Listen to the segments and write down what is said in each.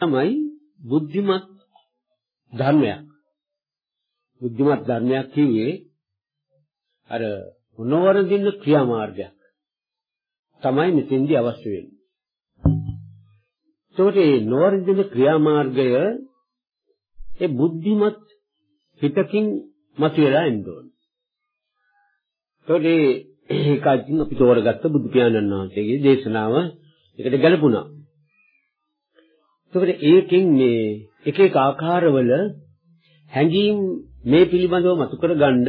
තමයි බුද්ධිමත් ධර්මයක්. බුද්ධිමත් ධර්මයක් කිව්වේ අර නොවරදින්න ක්‍රියාමාර්ගයක් තමයි මෙතෙන්දී අවශ්‍ය වෙන්නේ. ඒකට මේ නොවරදින ක්‍රියාමාර්ගය ඒ බුද්ධිමත් හිතකින් මතුවලා එන්න ඕන. ඒකට ඒකකින් අපි තෝරගත්ත බුදු පියාණන් වහන්සේගේ දේශනාව ඒකට ගැලපුණා. ඒකට ඒකෙන් මේ එක එක ආකාරවල හැඟීම් මේ පිළිබඳව මතු කරගන්න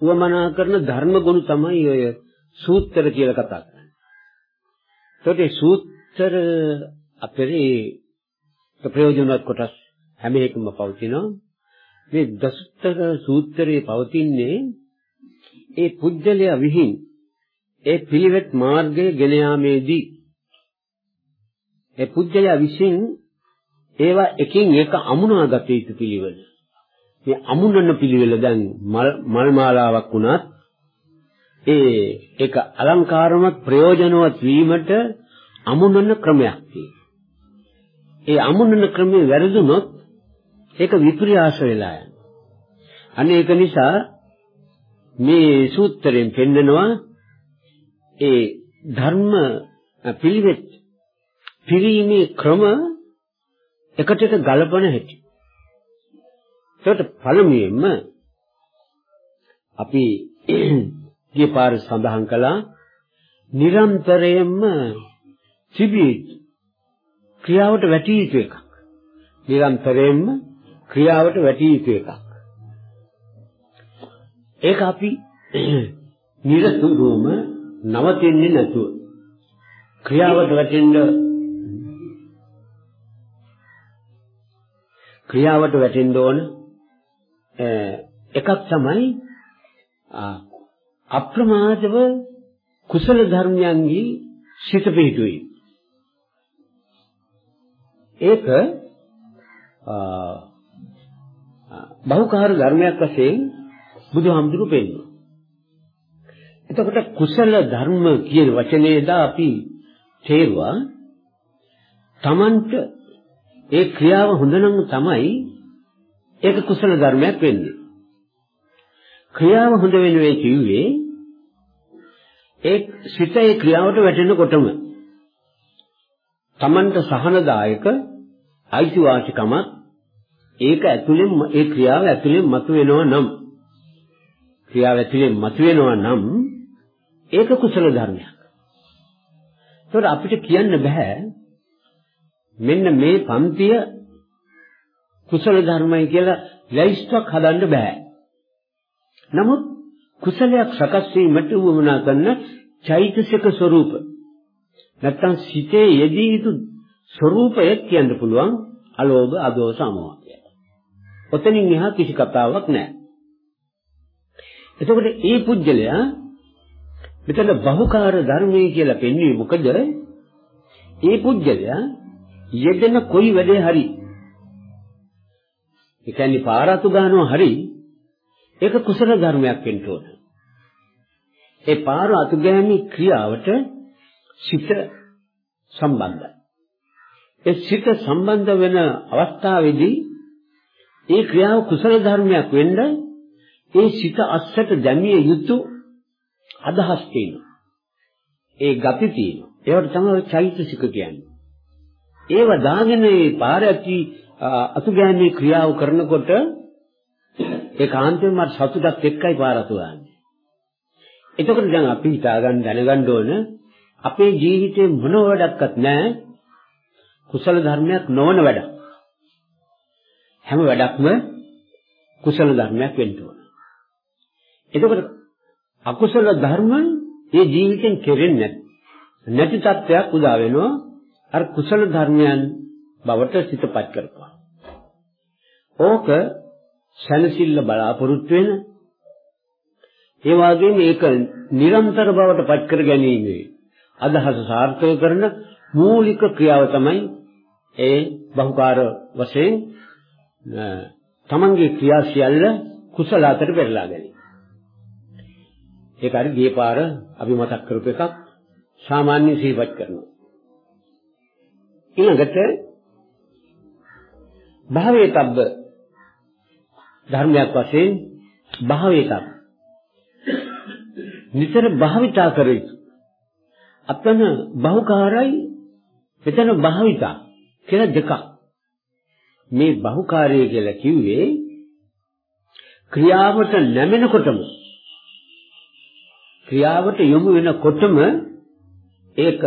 උවමනා කරන ධර්ම ගුණ තමයි ඔය සූත්‍ර කියලා කතා කරන්නේ. ඒකට මේ සූත්‍ර අපේ ප්‍රයෝජනවත් කොටස් හැම එකම පවතිනවා. මේ දසුත්තර සූත්‍රයේ පවතින්නේ ඒ පුජ්‍යලයා විහිං ඒ පිළිවෙත් මාර්ගය ගෙන යාමේදී ඒ පුජ්‍යලයා විසින් ඒවා එකින් එක අමුණාගත යුතු පිළිවෙල. මේ අමුණන පිළිවෙල දැන් මල් මාලාවක් වුණත් ඒ ඒක අලංකාරමත් ප්‍රයෝජනවත් වීමට අමුණන ක්‍රමයක් තියෙනවා. ඒ අමුණන ක්‍රමයේ වැරදුනොත් ඒක විපර්යාස වෙලා යනවා. අනේ ඒක නිසා මේ සූත්‍රයෙන් පෙන්නනවා ඒ ධර්ම පිළිවෙත් පිරීමේ ක්‍රම එකට එක ගලපන හැටි. ඒකට පළමුවෙන්ම අපි ගිය පාර සඳහන් කළා නිරන්තරයෙන්ම තිබී ක්‍රියාවට වැටී යුතු එකක්. නිරන්තරයෙන්ම ක්‍රියාවට වැටී යුතු එකක්. ඒක අපි නිරතුරුවම නවතින්නේ නැතුව ක්‍රියාවට වැටෙන්න ක්‍රියාවට වැටෙන්න ඕන එකක් තමයි අප්‍රමාදව කුසල ධර්මයන්හි සිත පිහිටුවීම. ඒක බහුකාර්ය ධර්මයක් වශයෙන් බුදුහාමුදුරු පෙන්නනවා. එතකොට කුසල ධර්ම කියන වචනේදා අපි තේරුවා තමන්ට ඒ ක්‍රියාව හොඳ නම් තමයි ඒක කුසල ධර්මයක් වෙන්නේ. ක්‍රියාව හොඳ වෙනුවේ කිව්වේ ඒ සිතේ ක්‍රියාවට වැටෙනකොටම තමන්ට සහනදායක අයිතිවාසිකමක් ඒක ඇතුලෙන් ඒ ක්‍රියාව ඇතුලෙන් මතුවෙනවා නම් ක්‍රියාව ඇතුලෙන් මතුවෙනවා නම් ඒක කුසල ධර්මයක්. ඒකට අපිට කියන්න බෑ මෙන්න මේ පන්තිය කුසල ධර්මයි කියලා ලයිස්ට්ක් හදන්න බෑ. නමුත් කුසලයක් සකස් වීමට උවමනා කරන චෛතසික ස්වરૂප නැත්තම් සිතේ යෙදී යුතු ස්වરૂපය කියන්න පුළුවන් අලෝභ අදෝස අමෝහ කියලා. ඔතනින් එහා කිසි කතාවක් නැහැ. එතකොට ඒ පුජ්‍යලයා මෙතන බහුකාර ධර්මයේ කියලා පෙන්වන්නේ මොකද? ඒ පුජ්‍යලයා යෙදෙන කොයි වැඩේ හරි ඒ කියන්නේ පාරතු ගන්නවා හරි ඒක කුසල ධර්මයක් වෙන්න ඕන. ඒ පාර අතු ගැනීම ක්‍රියාවට සිත සම්බන්ධයි. ඒ සිත සම්බන්ධ වෙන අවස්ථාවේදී ඒ ක්‍රියාව කුසල ධර්මයක් වෙන්න ඒ සිත අස්සට දැමිය යුතු අදහස් තියෙනවා. ඒ ගති තියෙනවා. ඒවට තමයි චෛතසික කියන්නේ. ඒව දාගෙන මේ පාර ඇති අතු ගැනීම ක්‍රියාව කරනකොට ඒ කාන්තෙන් මට සතුටක් එක්කයි පාර අතු ගන්න. එතකොට දැන් අපි හිතා ගන්න දැනගන්න ඕන අපේ ජීවිතේ මොන වැඩක්වත් නැහැ කුසල ධර්මයක් නොවන වැඩක්. හැම වැඩක්ම කුසල ධර්මයක් වෙන්න ඕන. එතකොට අකුසල ධර්ම ඒ ජීවිතෙන් කෙරෙන්නේ නැති තත්ත්වයක් උදා වෙනවා අර කුසල ධර්මයන් බවට සිතපත් කරපුවා. ඕක සැනසෙල්ල බලාපොරොත්තු වෙන ඒ වගේම ඒක නිරන්තර බවට පත් කර ගැනීමේ අදහස සාර්ථක කරන මූලික ක්‍රියාව තමයි ඒ බහුකාර වශයෙන් තමන්ගේ ක්‍රියා සියල්ල කුසල අතර පෙරලා ගැනීම. ඒක හරි ගියේ පාර අපි මතක් කරපු එකක් සාමාන්‍ය සිහිපත් කරනවා. ඊළඟට භාවේතබ්බ ධර්මයක් වශයෙන් භාවේතබ්බ. නිතර භාවිතා කර යුතු. අතන බහුකාරයි මෙතන භාවිතා කියලා දෙකක්. මේ බහුකාර්යය කියලා කිව්වේ ක්‍රියාවට නැමෙනකොටම. ක්‍රියාවට යොමු වෙනකොටම ඒක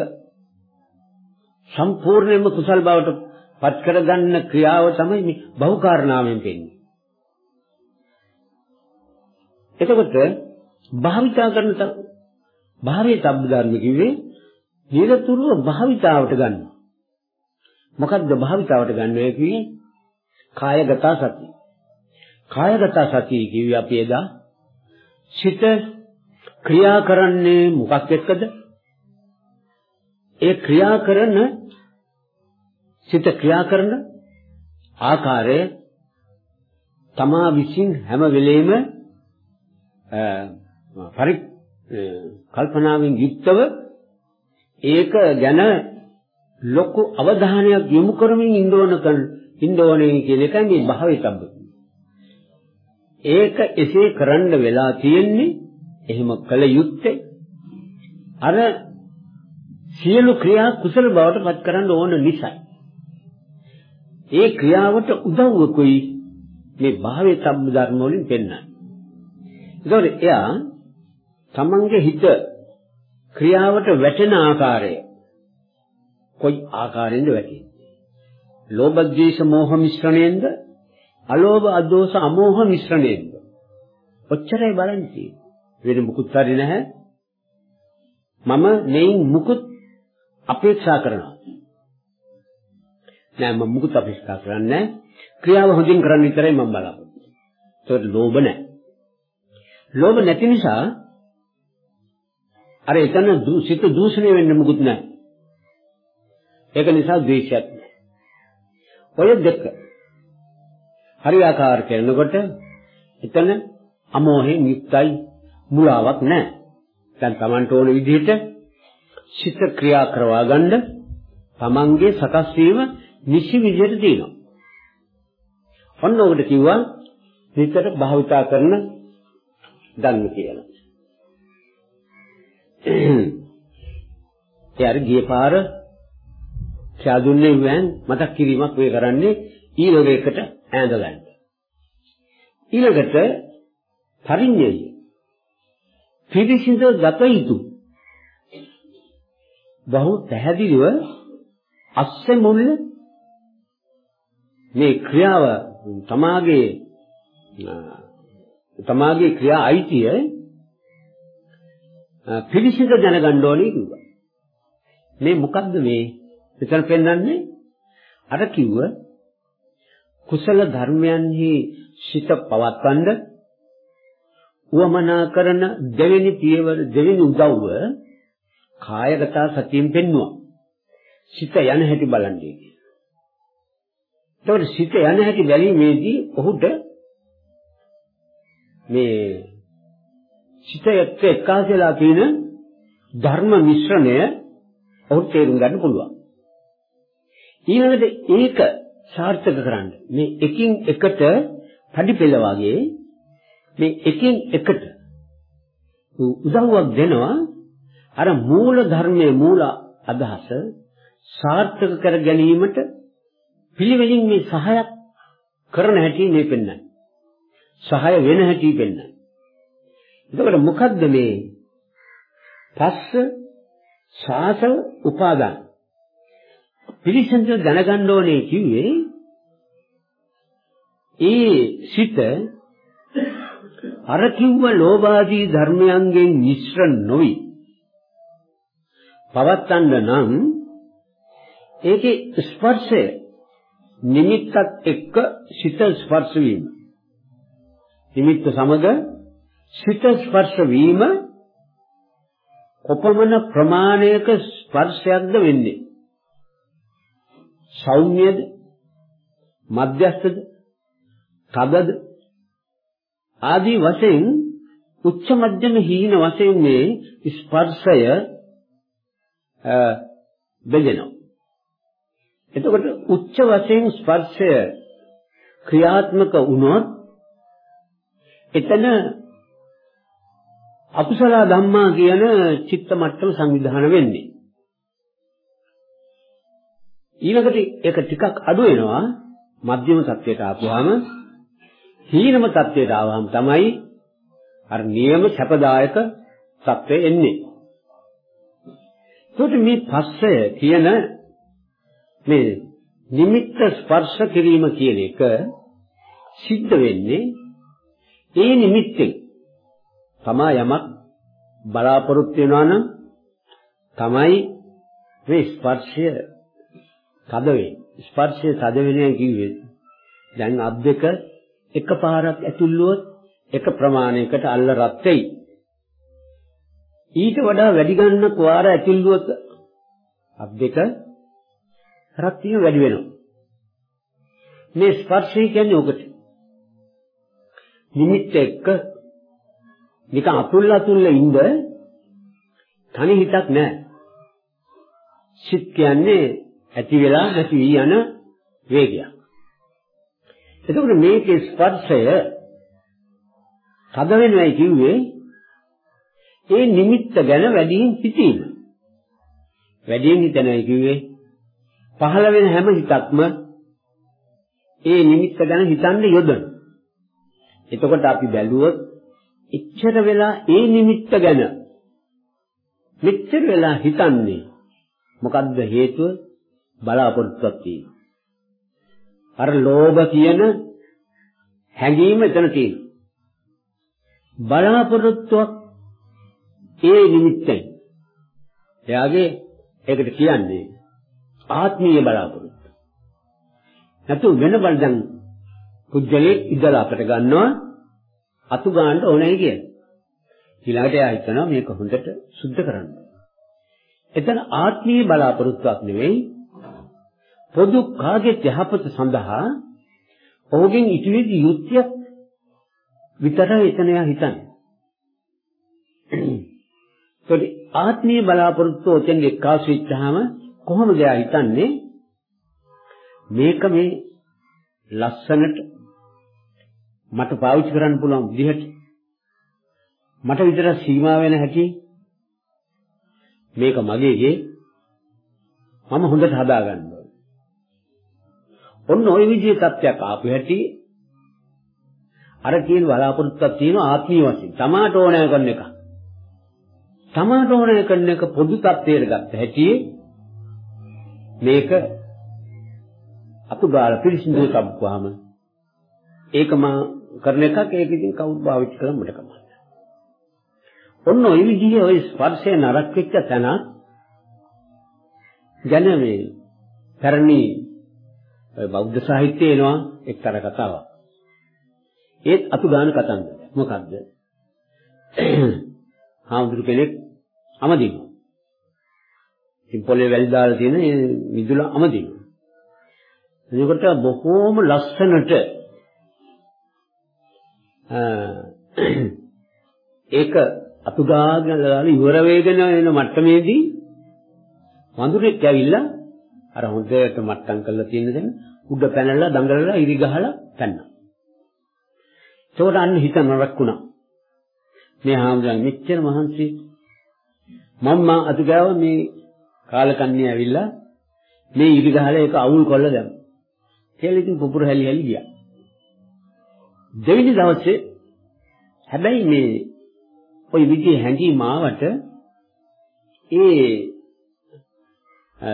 සම්පූර්ණයෙන්ම කුසල් බවට පත් කරගන්න ක්‍රියාව තමයි මේ බහුකාරණාවෙන් වෙන්නේ. එතකොට භාවිතා කරන භාවයේ සබ්බ ධර්ම කිව්වේ නිරතුරුව භාවිතාවට ගන්න. මොකද්ද භාවිතාවට ගන්න කිව්වේ? කායගත සතිය. කායගත සතිය කිව්වේ අපි එදා සිත ක්‍රියා කරන්නේ මොකක් එක්කද? ඒ ක්‍රියා කරන සිත ක්‍රියා කරන ආකාරය තමා විසින් හැම වෙලෙම පරි කල්පනාවෙන් යුක්තව ඒක ගැන ලොකු අවධානයක් යොමු කරමින් ඉන්න ඕන ඉන්න ඕනේ කියන එකයි මේ භාවිතබ්බ. ඒක එසේ කරන්න වෙලා තියෙන්නේ එහෙම කළ යුත්තේ අර සියලු ක්‍රියා කුසල බවට පත් කරන්න ඕන නිසා. ඒ ක්‍රියාවට උදව්වකුයි මේ භාවයේ සම්බ ධර්ම වලින් පෙන්වන්නේ. ඒකෝට එයා තමන්ගේ හිත ක්‍රියාවට වැටෙන ආකාරය කොයි ආකාරයෙන්ද වැටෙන්නේ? ලෝභ ද්වේෂ මෝහ මිශ්‍රණයෙන්ද? අලෝභ අදෝස අමෝහ මිශ්‍රණයෙන්ද? ඔච්චරයි බලන්නේ. වෙන මුකුත් හරි නැහැ. මම නෙයින් මුකුත් අපේක්ෂා කරනවා. නෑ මම මුකුත් අපේක්ෂා කරන්නේ ක්‍රියාව හොඳින් කරන්න විතරයි මම බලාපොරොත්තු. ඒකට ලෝභ නැහැ. ලෝභ නැති නිසා අර එතන සිත දූෂණය වෙන්න මුකුත් නැහැ. ඒක නිසා ද්වේෂයක් නැහැ. ඔය දෙක හරියාකාර කරනකොට එතන අමෝහයෙන් යුක්තයි මුලාවක් නැහැ. දැන් Tamanට ඕන විදිහට සිත ක්‍රියා කරවා ගන්න තමන්ගේ සකස් වීම නිසි විදිහට තියෙනවා. ඔන්න ඔකට කිව්වා හිතට භාවිතා කරන ධර්ම කියලා. ඒ අර ගිය පාර චාදුන්නේ වෑන් මතක් කිරීමක් වේ කරන්නේ ඊළඟ එකට ඈඳ ගන්න. ඊළඟට පරිඤ්ඤය පිරිසිදු ගත යුතු බහු පැහැදිලිව අස්සේ මුල්ල මේ ක්‍රියාව තමාගේ තමාගේ ක්‍රියා අයිතිය පිළිසිඳ දැනගන්න ඕනේ කිව්වා. මේ මොකද්ද මේ? මෙතන පෙන්වන්නේ අර කිව්ව කුසල ධර්මයන්හි සිත පවත්වන්න උවමනා කරන දෙවෙනි පියවර දෙවෙනි උදව්ව කායගත සතියෙන් පෙන්වුවා. සිත යන හැටි බලන්නේ කියලා. ඒතකොට සිත යන හැටි බැලීමේදී ඔහුට මේ සිත එක්ක එකාසලා තියෙන ධර්ම මිශ්‍රණය ඔහුට තේරුම් ගන්න පුළුවන්. ඊළඟට ඒක සාර්ථක කරන්න මේ එකින් එකට පඩිපෙළ වගේ මේ එකින් එකට උදව්වක් දෙනවා අර මූල ධර්මයේ මූල අදහස සාර්ථක කර ගැනීමට පිළිවෙලින් මේ සහායක් කරන හැටි මේ පෙන්වන්නේ. සහාය වෙන හැටි පෙන්වන්නේ. එතකොට මොකද්ද මේ පස්ස ශාස උපාදාන පිළිසඳ දැනගන්න ඕනේ කිව්වේ ඒ සිත අර කිව්ව ලෝභාදී ධර්මයන්ගෙන් මිශ්‍ර නොවි පවත්තන්න නම් ඒකේ ස්පර්ශය නිමිත්තත් එක්ක සිත ස්පර්ශ වීම. නිමිත්ත සමග සිත ස්පර්ශ වීම කොපමණ ප්‍රමාණයක ස්පර්ශයක්ද වෙන්නේ? සෞම්‍යද? මධ්‍යස්ථද? තදද? ආදී වශයෙන් උච්ච මධ්‍යම හීන වශයෙන් මේ ස්පර්ශය බෙදෙනවා එතකොට උච්ච වශයෙන් ස්පර්ශය ක්‍රියාත්මක වුණොත් එතන අකුසල ධම්මා කියන චිත්ත මට්ටම සංවිධානය වෙන්නේ. ඊළඟට ඒක ටිකක් අඩු වෙනවා මධ්‍යම තත්වයට ආපුවාම හීනම තත්වයට ආවම තමයි අර නියම සැපදායක තත්වය එන්නේ. ඒකට මේ පස්සය කියන මේ නිමිත්ත ස්පර්ශ කිරීම කියන එක සිද්ධ වෙන්නේ ඒ නිමිත්තෙන් තමා යමක් බලාපොරොත්තු වෙනවා නම් තමයි මේ ස්පර්ශය තද වෙන්නේ. ස්පර්ශය තද වෙනවා කිව්වේ දැන් අත් දෙක එකපාරක් ඇතුල්ලුවොත් එක ප්‍රමාණයකට අල්ල රත් වෙයි. ඊට වඩා වැඩි ගන්න කුවාර ඇතුල්ලුවොත් අත් දෙක රත් වීම වැඩි වෙනවා. මේ ස්පර්ශය කියන්නේ ඔකට. නිමිත්ත එක්ක නිකන් අතුල් අතුල්ල ඉඳ තනි හිතක් නැහැ. සිත් කියන්නේ ඇති වෙලා නැති වී යන වේගයක්. එතකොට මේකේ ස්පර්ශය තද වෙනවයි කිව්වේ ඒ නිමිත්ත ගැන වැඩියෙන් හිතීම. වැඩියෙන් හිතනයි කිව්වේ පහළ වෙන හැම හිතක්ම ඒ නිමිත්ත ගැන හිතන්න යොදන. එතකොට අපි බැලුවොත් එච්චර වෙලා ඒ නිමිත්ත ගැන මෙච්චර වෙලා හිතන්නේ මොකද්ද හේතුව බලාපොරොත්තුවක් තියෙනවා. අර ලෝභ කියන හැඟීම එතන තියෙනවා. බලාපොරොත්තුවක් ඒ නිමිත්තෙන් එයාගේ ඒකට කියන්නේ ආත්මීය බලාපොරොත්තු. නැතු වෙන බල දැන් කුජලේ ඉඳලා අපට ගන්නවා අතු ගන්න ඕනේ කියලා. ඊළඟට එයා හිතනවා මේක හොඳට සුද්ධ කරන්න. එතන ආත්මීය බලාපොරොත්තුවක් නෙවෙයි පොදු කාගේ යහපත සඳහා ඔහුගෙන් ඉතිවිදි යුක්තියක් විතරයි එතන එයා හිතන්නේ. ඒත් ආත්මීය බලාපොරොත්තු ඔතෙන් එක්කාසු වෙච්චාම කොහොමද එයා හිතන්නේ මේක මේ ලස්සනට මට පාවිච්චි කරන්න පුළුවන් විදිහට මට විතර සීමා වෙන හැටි මේක මගේ ගේ මම හොඳට හදා ගන්න ඕනේ. ඔන්න ওই විදිහේ තත්ත්වයක් ආපු හැටි අර කියන බලාපොරොත්තුවක් තියෙන ආත්මීය වශයෙන් තමාට ඕනෑ කරන එක. තමාට ඕනෑ කරන එක පොදු තත්ත්වයට ගත්ත හැටි මේක අතුගාල පිළිසිඳු සම්පුවාම ඒක මා කරන එකක් ඒක ඉතින් කවුරු භාවිත කළා මට කමක් ඔන්න ඔය විදිහේ ඔය ස්පර්ශය නරක වෙච්ච තැන ගැන මේ පැරණි බෞද්ධ සාහිත්‍යයේ එනවා එක්තරා කතාවක්. ඒත් අතුගාන කතන්දර. මොකද්ද? හාමුදුරු කෙනෙක් අමදිනවා. ඉතින් පොලේ වැලි දාලා තියෙන මිදුල අමදිනවා. එතකොට බොහෝම ලස්සනට ඒක අතුගාගෙන ඉවර වේගෙන එන මට්ටමේදී වඳුරෙක් ඇවිල්ලා අර හොඳට මට්ටම් කරලා තියෙන දෙන උඩ පැනලා දඟලලා ඉරි ගහලා පැන්නා. ඒකට අන්න හිත නරක් වුණා. මේ හාමුදුරන් මෙච්චර මහන්සි මම්ම අතුගාව මේ කාලකන්ණිය ඇවිල්ලා මේ ඉරි ගහලා ඒක අවුල් කරලා දැම්මා. කියලා ඉතින් පුපුර හැලි හැලි ගියා. දෙවෙනි දවසේ හැබැයි මේ ওই විදිහේ හැඟීම් ආවට ඒ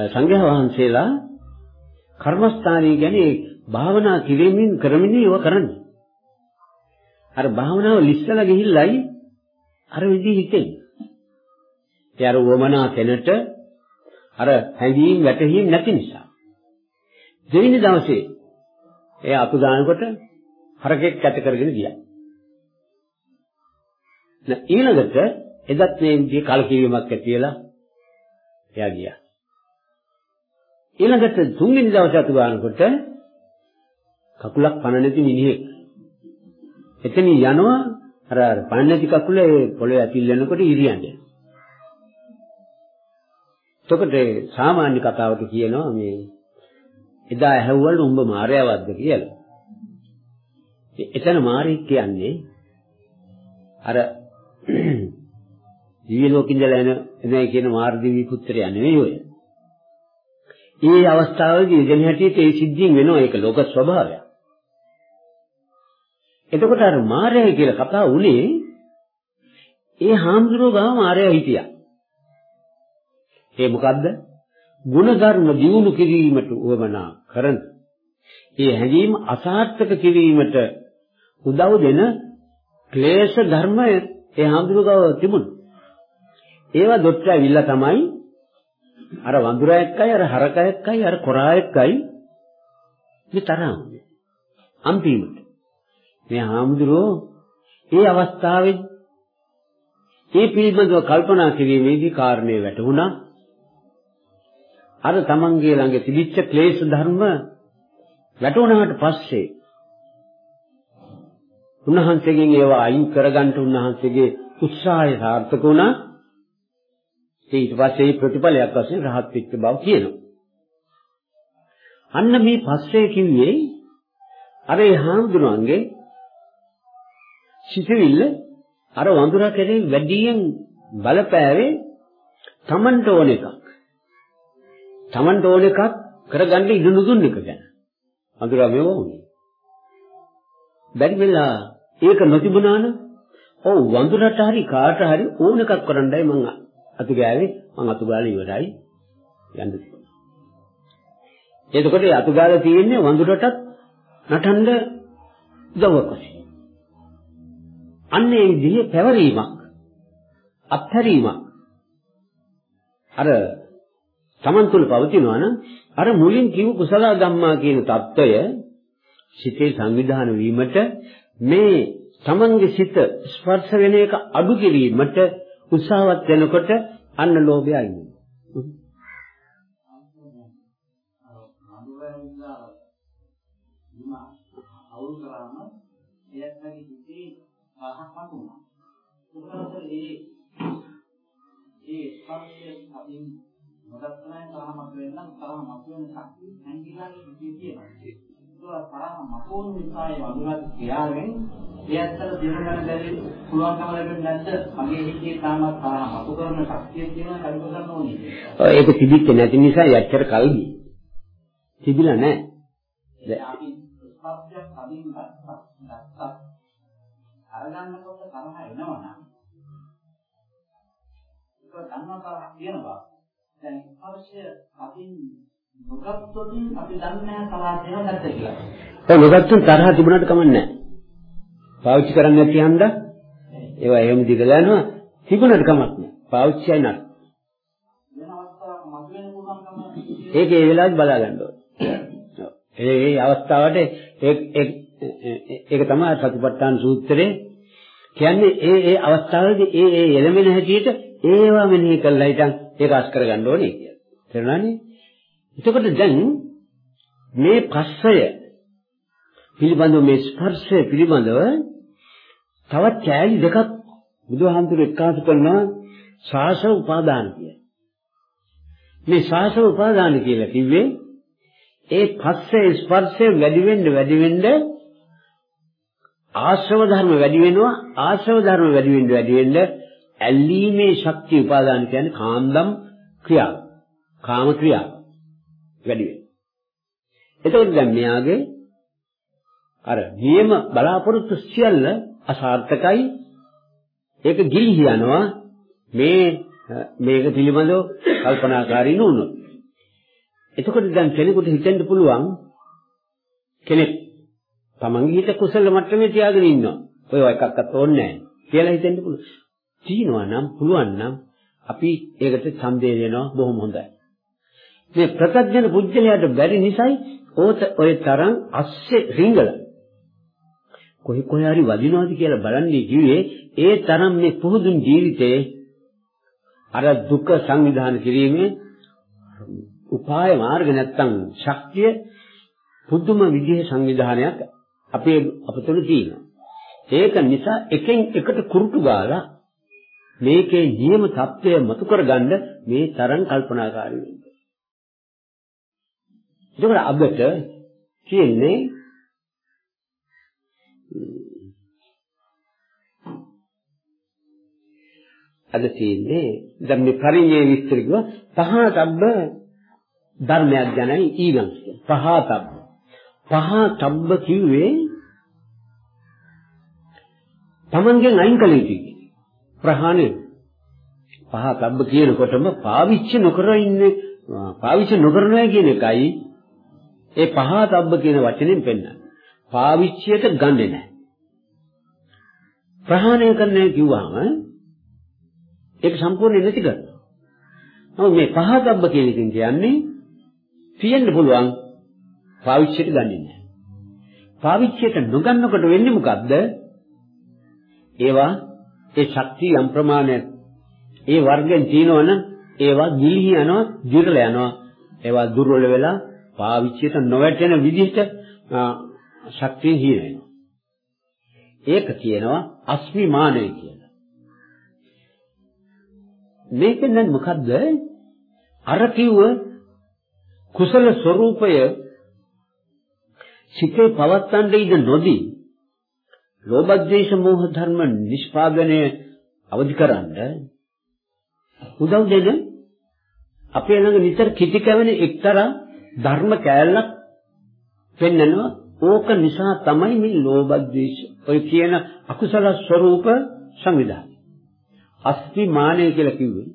සංඝයා වහන්සේලා කර්මස්ථානීය කියන්නේ භාවනා කිරීමෙන් කරමින් ඒව කරන්නේ. අර භාවනාව ලිස්සලා ගිහිල්ලයි අර විදිහ හිතෙන්නේ. ඒ අර වමනා තැනට අර හැඟීම් වැටහීම් නැති නිසා. දෙවෙනි දවසේ ඒ අතු දානකොට හරකෙක් කැට කරගෙන ගියා. ඊළඟට එදත් මේ විදිහේ කලකිරීමක් ඇති වෙලා එයා ගියා. ඊළඟට තුන්වෙනි දවසේ අතු ගන්නකොට කකුලක් පණ නැති මිනිහෙක් එතන යනවා අර අර පණ නැති කකුල ඒ පොළවේ ඇතිල් වෙනකොට ඉරියන්නේ. එතකොට සාමාන්‍ය කතාවට කියනවා මේ එදා ඇහුවලු උඹ මායාවක්ද කියලා. එතන මාරේ කියන්නේ අර දිව්‍ය ලෝකින්දලා එන එනයි කියන මාර දිව්‍ය පුත්‍රය නෙවෙයි ඔය. ඒ අවස්ථාවේදී ඉගෙන හැටියට ඒ සිද්ධියෙන් වෙනවා ඒක ලෝක ස්වභාවයක්. එතකොට අර මාරයයි කියලා කතා වුණේ ඒ හාමුදුරුවෝ ගාව මාරයා හිටියා. ඒ මොකද්ද? ಗುಣධර්ම දියුණු කිරීමට උවමනා කරන ඒ හැඟීම් අසාර්ථක කිරීමට උදව් දෙන ක්ලේශ ධර්ම ඒ හාමුදුරුවෝ ගාව තිබුණා. ඒවා දොට්ට ඇවිල්ලා තමයි අර වඳුරා එක්කයි අර හරකා එක්කයි අර කොරා එක්කයි මේ තරම් අන්තිමට මේ හාමුදුරුවෝ ඒ අවස්ථාවේ ඒ පිළිබඳව කල්පනා කිරීමේදී කාරණේ වැටහුණා අර තමන්ගේ ළඟ තිබිච්ච ක්ලේශ ධර්ම වැටුණාට පස්සේ උන්වහන්සේගෙන් ඒවා අයින් කරගන්න උන්වහන්සේගේ උත්සාහය සාර්ථක වුණා ඊට පස්සේ ප්‍රතිඵලයක් වශයෙන් රහත් වෙච්ච බව කියනවා. අන්න මේ පස්සේ කිව්වේ අර ඒ හාමුදුරන්ගේ සිතවිල්ල අර වඳුරා කෙරේ වැඩියෙන් බලපෑවේ Tamanට ඕන එකක්. Tamanට ඕන එකක් කරගන්න ඉඩ නුදුන්න එක ගැන. වඳුරා මේව වුණේ. බැරි වෙලා ඒක නොතිබුණා නම් ඔව් වඳුරට හරි කාට හරි ඕන එකක් කරන්නයි මං අතු ගෑවේ මං අතු ගාලා ඉවරයි යන්න තිබුණා. එතකොට අතු ගාලා තියෙන්නේ වඳුරටත් නටන්න උදව්වක් වශයෙන්. අන්න ඒ විදිහේ පැවරීමක් අත්හැරීමක්. අර තමන් තුළ පවතිනවා නම් අර මුලින් කිව්ව කුසල ධම්මා කියන தত্ত্বය සිතේ සංවිධාන වීමට මේ තමන්ගේ සිත ස්පර්ශ වෙන එක අඩු කිරීමට උත්සාහවත් වෙනකොට අන්න ලෝභයයි පහක් වුණා. ඒකට ඒ ඒ ස්පර්ශය අපින් මොදත්තනයි තරහමත් වෙනනම් තරහමත් වෙන ශක්තිය හැංගිලාගේ හිතේ තියෙනවා. ඒක තරහ මකෝන් නිසා ඒ වගුණත් ක්‍රියාවෙන් ඒ ඇත්තට දිනගන්න බැරි පුළුවන්කම ලැබෙන්නේ නැද්ද? මගේ හිතේ තාමත් තරහ මතු කරන ශක්තිය තියෙන කල්ප ගන්න ඕනේ. ඒක තිබිච්ච නැති නිසා යච්චර කල්ගි. තිබිලා නැහැ. දැන් අපි ස්පර්ශයක් අදින් ගත්තා. ගත්තා. අරගන්නකොට තරහ එනවනම් ඒක දන්නවා තරහ තියෙනවා. දැන් ස්පර්ශය අදින් නොගත්තොත් අපි දන්නේ නැහැ තරහ දෙනවද කියලා. ඒ නොගත්තොත් තරහ තිබුණාට කමන්නේ නැහැ. පාවිච්චි කරන්නේ නැති හන්ද ඒවා එහෙම දිගලා යනවා තිබුණාට කමක් නැහැ. පාවිච්චියි නැත්. ඒක ඒ වෙලාවට බලා ගන්න ඕනේ. ඒ ඒ අවස්ථාවට ඒ ඒක තමයි සතිපට්ඨාන සූත්‍රයේ කියන්නේ ඒ ඒ අවස්ථාවේදී ඒ ඒ එළමෙන හැටියට ඒවා මෙනෙහි කරලා හිටන් ඒක අස් කරගන්න ඕනේ කියලා. තේරුණානේ? එතකොට දැන් මේ පස්සය පිළිබඳව මේ ස්පර්ශය පිළිබඳව තවත් කෑලි දෙකක් බුදුහාමුදුරු එක්කාසු කරනවා ශාස උපාදාන කියලා. මේ ශාස උපාදාන කියලා කිව්වේ ඒ පස්සේ ස්පර්ශය වැඩි වෙන්න වැඩි වෙන්න ආශ්‍රව ධර්ම වැඩි වෙනවා ආශ්‍රව ධර්ම වැඩි වෙන්න වැඩි වෙන්න ඇල්ලීමේ ශක්තිය උපාදාන කියන්නේ කාන්දම් ක්‍රියාව. කාම ක්‍රියාව වැඩි වෙනවා. එතකොට දැන් මෙයාගේ අර නියම බලාපොරොත්තු සියල්ල අසාර්ථකයි. ඒක ගිලිහි යනවා මේ මේක පිළිබඳව කල්පනාකාරී නුනොත්. එතකොට දැන් කෙනෙකුට හිතෙන්න පුළුවන් කෙනෙක් තමන්ගේ හිත කුසල මට්ටමේ තියාගෙන ඉන්නවා. ඔය එකක්වත් ඕනේ නැහැ කියලා හිතෙන්න පුළුවන්. තියනවා නම් පුළුවන් නම් අපි ඒකට ඡන්දේ දෙනවා බොහොම හොඳයි. මේ ප්‍රත්‍යඥ පුජ්‍යලයට බැරි නිසායි ඕත ඔය තරම් අස්සේ රිංගල. කොයි කොයි හරි වදිනවද කියලා බලන්නේ කිව්වේ ඒ තරම් මේ පුහුදුන් ජීවිතේ අර දුක සංවිධානය කිරීමේ උපාය මාර්ග නැත්තම් ශක්තිය පුදුම විදිහේ සංවිධානයක් අපේ අපතුල තියෙනවා. ඒක නිසා එකෙන් එකට කුරුටු ගාලා මේකේ නියම தත්වය මතු කරගන්න මේ තරම් කල්පනාකාරී වෙන්න. ඒකට අබට කියන්නේ අද තියෙන්නේ දැන් මේ පරිණේ විස්තර කිව්වා පහතබ්බ ධර්මයක් ගැනයි ඊළඟ පහතබ්බ පහ තබ්බ කිව්වේ Tamangen අයින් කළ යුතුයි. ප්‍රහාණය. පහ තබ්බ කියනකොටම පාවිච්චි නොකර ඉන්නේ. පාවිච්චි නොකරනවා කියන එකයි ඒ පහ තබ්බ කියන වචنين පෙන්නන්නේ. පාවිච්චියට ගන්නේ නැහැ. ප්‍රහාණය කරන්නේ කිව්වම ඒක සම්පූර්ණයෙන් නැති කරනවා. නමුත් මේ පහතබ්බ කියන එකෙන් කියන්නේ තියෙන්න පුළුවන් පාවිච්චියට ගන්නෙ නැහැ. පාවිච්චියට නොගන්නකොට වෙන්නේ මොකද්ද? ඒවා ඒ ශක්තිය යම් ප්‍රමාණයක් ඒ වර්ගෙන් තියෙනවනම් ඒවා ගිලිහි යනවා, දිරල යනවා. ඒවා දුර්වල වෙලා පාවිච්චියට නොවැටෙන විදිහට ශක්තිය හීන වෙනවා. ඒක කියනවා අස්මිමානය කියලා. මේකෙන් දැන් මොකද්ද? අර කිව්ව කුසල ස්වરૂපය සිතේ පවත්තන්න ඉඩ නොදී ලෝභ ද්වේෂ මෝහ ධර්ම නිෂ්පාදනය අවධිකරන්න උදව් දෙන අපේ ළඟ නිතර කිති කැවෙන එක්තරා ධර්ම කෑල්ලක් පෙන්නනවා. ඕක නිසා තමයි මේ ලෝභ ද්වේෂ ඔය කියන අකුසල ස්වરૂප සංවිධානය. අස්තිමානය කියලා කිව්වේ.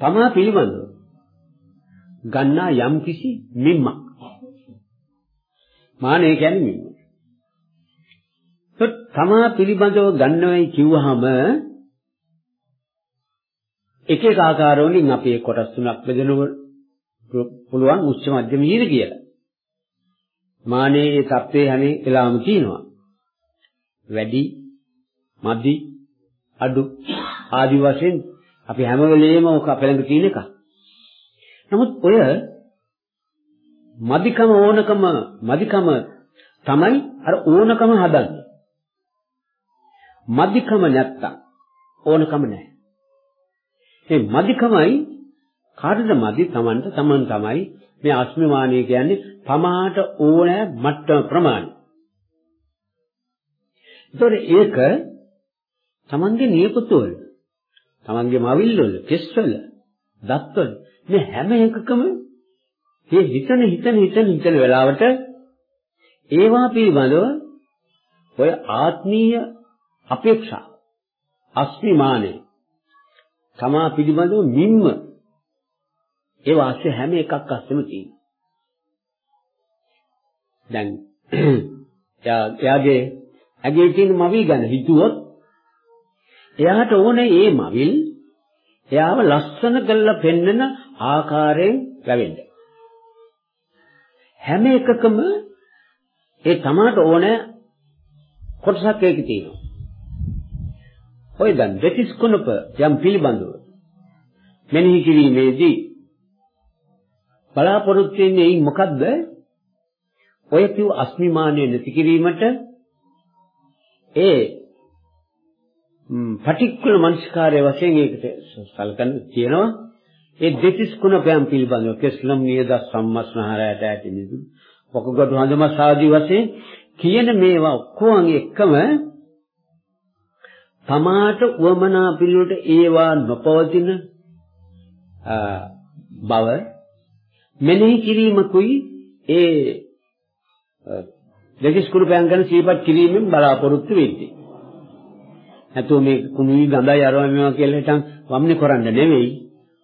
තමා පිළිබඳව ගන්නා යම් කිසි මිම්මක් මානය කියන්නේ මිම්ම තමා පිළිබඳව ගන්නවයි කිව්වහම එක එක ආකාරවලින් අපේ කොටස් තුනක් බෙදෙනකොට පුළුවන් උච්ච මධ්‍යම හීන කියලා. මානයේ தත්ත්වයේ හැනේ එලාම කියනවා. වැඩි මදි අඩු ආදි වශයෙන් අපි හැම වෙලේම ඔක අපලඟ තියෙන එක. නමුත් ඔය මදිකම ඕනකම මදිකම තමයි අර ඕනකම හදන්නේ. මදිකම නැත්තම් ඕනකම නැහැ. මේ මදිකමයි කාටද මදි Tamanට Taman තමයි මේ අස්මිමානිය කියන්නේ තමාට ඕනෑ මට්ටම ප්‍රමාණය. ඒතකොට ඒක තමන්ගේ නියපොතු වල තමන්ගේ මවිල් වල කෙස් වල දත් වල මේ හැම එකකම මේ හිතන හිතන හිතන හිතන වෙලාවට ඒවා පිළිබඳව ඔය ආත්මීය අපේක්ෂා අස්මිමානය තමා පිළිබඳව මින්ම ඒ වාස්‍ය හැම එකක් අස්සෙම තියෙනවා. දැන් එයාගේ ඇගේ තියෙන මවිල් ගැන හිතුවොත් එයාට ඕනේ මේ මවිල් එයාව ලස්සන කරලා පෙන්වන ආකාරයෙන් වැවෙන්න. හැම එකකම ඒ තමාට ඕනේ කොටසක් ඒකේ තියෙනවා. ඔය දැන් දෙතිස් කුණප යම් පිළිබඳව මෙනෙහි කිරීමේදී බලාපොරොත්තු වෙන්නේ මොකද්ද? ඔය කිව් අස්මිමානය නැති කිරීමට ඒ පටික්කුල මනස්කාරය වශයෙන් ඒකට සලකන තියෙනවා ඒ දෙතිස් කුණපයන් පිළිබඳව කෙස්ලම් නියද සම්මස්නහරයට ඇති නිදු පොකගොඩ හඳමස් ආදී වශයෙන් කියන මේවා ඔක්කොම එකම තමාට උවමනා පිළිවෙලට ඒවා නොපවතින බව මෙනෙහි කිරීමකුයි ඒ දෙතිස් කුණපයන් ගැන සිහිපත් කිරීමෙන් බලාපොරොත්තු වෙන්නේ. නැතුව මේ කුණුයි ගඳයි අරවා මේවා කියලා හිටන් වම්නේ කරන්න නෙවෙයි.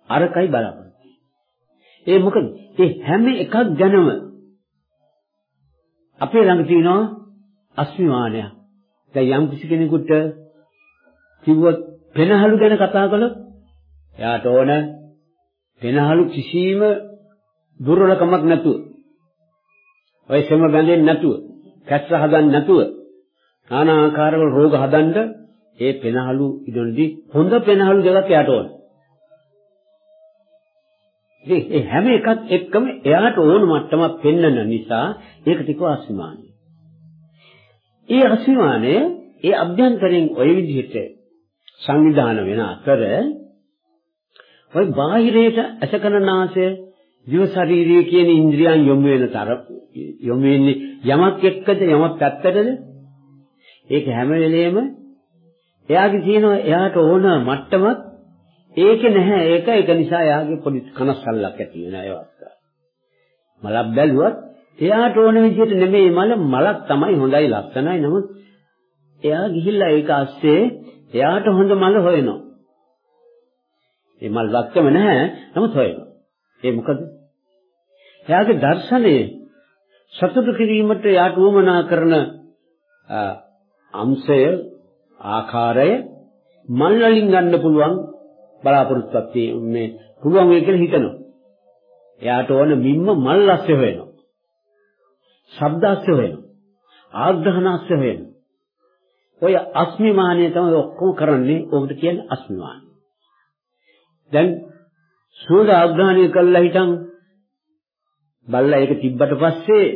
අරකයි බලාපොරොත්තු. ඒ මොකද ඒ හැම එකක් ගැනම අපේ ළඟ තියෙනවා අස්මිමානය. දැන් යම් කිසි කෙනෙකුට කිව්වොත් පෙනහළු ගැන කතා කළොත් එයාට ඕන පෙනහළු කිසිම දුර්වලකමක් නැතුව ඔය සෙම බැඳෙන්නේ නැතුව කැස්ස හදන්නේ නැතුව নানা ආකාරවල රෝග හදන්න ඒ පෙනහළු ඉදොනදී හොඳ පෙනහළු දෙකක් එයාට ඕන. ඉතින් ඒ හැම එකක් එක්කම එයාට ඕන මට්ටමක් පෙන්වන නිසා ඒක ටික අසීමානයි. ඒ අසීමානය ඒ අභ්‍යන්තරයෙන් ওই විදිහට සංවිධාන වෙන අතර ඔය බාහිරයට අසකනාසය ජීව ශරීරය කියන ඉන්ද්‍රියන් යොමු වෙන තර යොමු වෙන්නේ යමක් එක්කද යමක් පැත්තටද ඒක හැම වෙලෙම එයාගේ තියෙනවා එයාට ඕන මට්ටමක් ඒක නැහැ ඒක ඒක නිසා එයාගේ පොඩි කනස්සල්ලක් ඇති වෙන ඒ අවස්ථාව. මලක් බැලුවත් එයාට ඕන විදිහට නෙමෙයි මල මලක් තමයි හොඳයි ලස්සනයි නමුත් එයා ගිහිල්ලා ඒක ඇස්සේ එයාට හොඳ මල හොයනවා. ඒ මල් ලක්කම නැහැ නමුත් හොයනවා. ඒ මොකද? එයාගේ දර්ශනයේ සතුටු කිරීමට යාට උවමනා කරන අංශය ආකාරය මල් වලින් ගන්න පුළුවන් බලාපොරොත්තුවක් මේ පුළුවන් වෙයි කියලා හිතනවා. එයාට ඕන මිම්ම මල් ඇස්සේ හොයනවා. ශබ්ද ඇස්සේ හොයනවා. ආග්‍රහණ ඇස්සේ හොයනවා. ඔය අස්මිමානය තමයි ඔක්කොම කරන්නේ. ඔබට කියන්නේ අස්මිමානය. දැන් සූර්ය ආග්‍රහණය කළා හිටන් බල්ලා ඒක තිබ්බට පස්සේ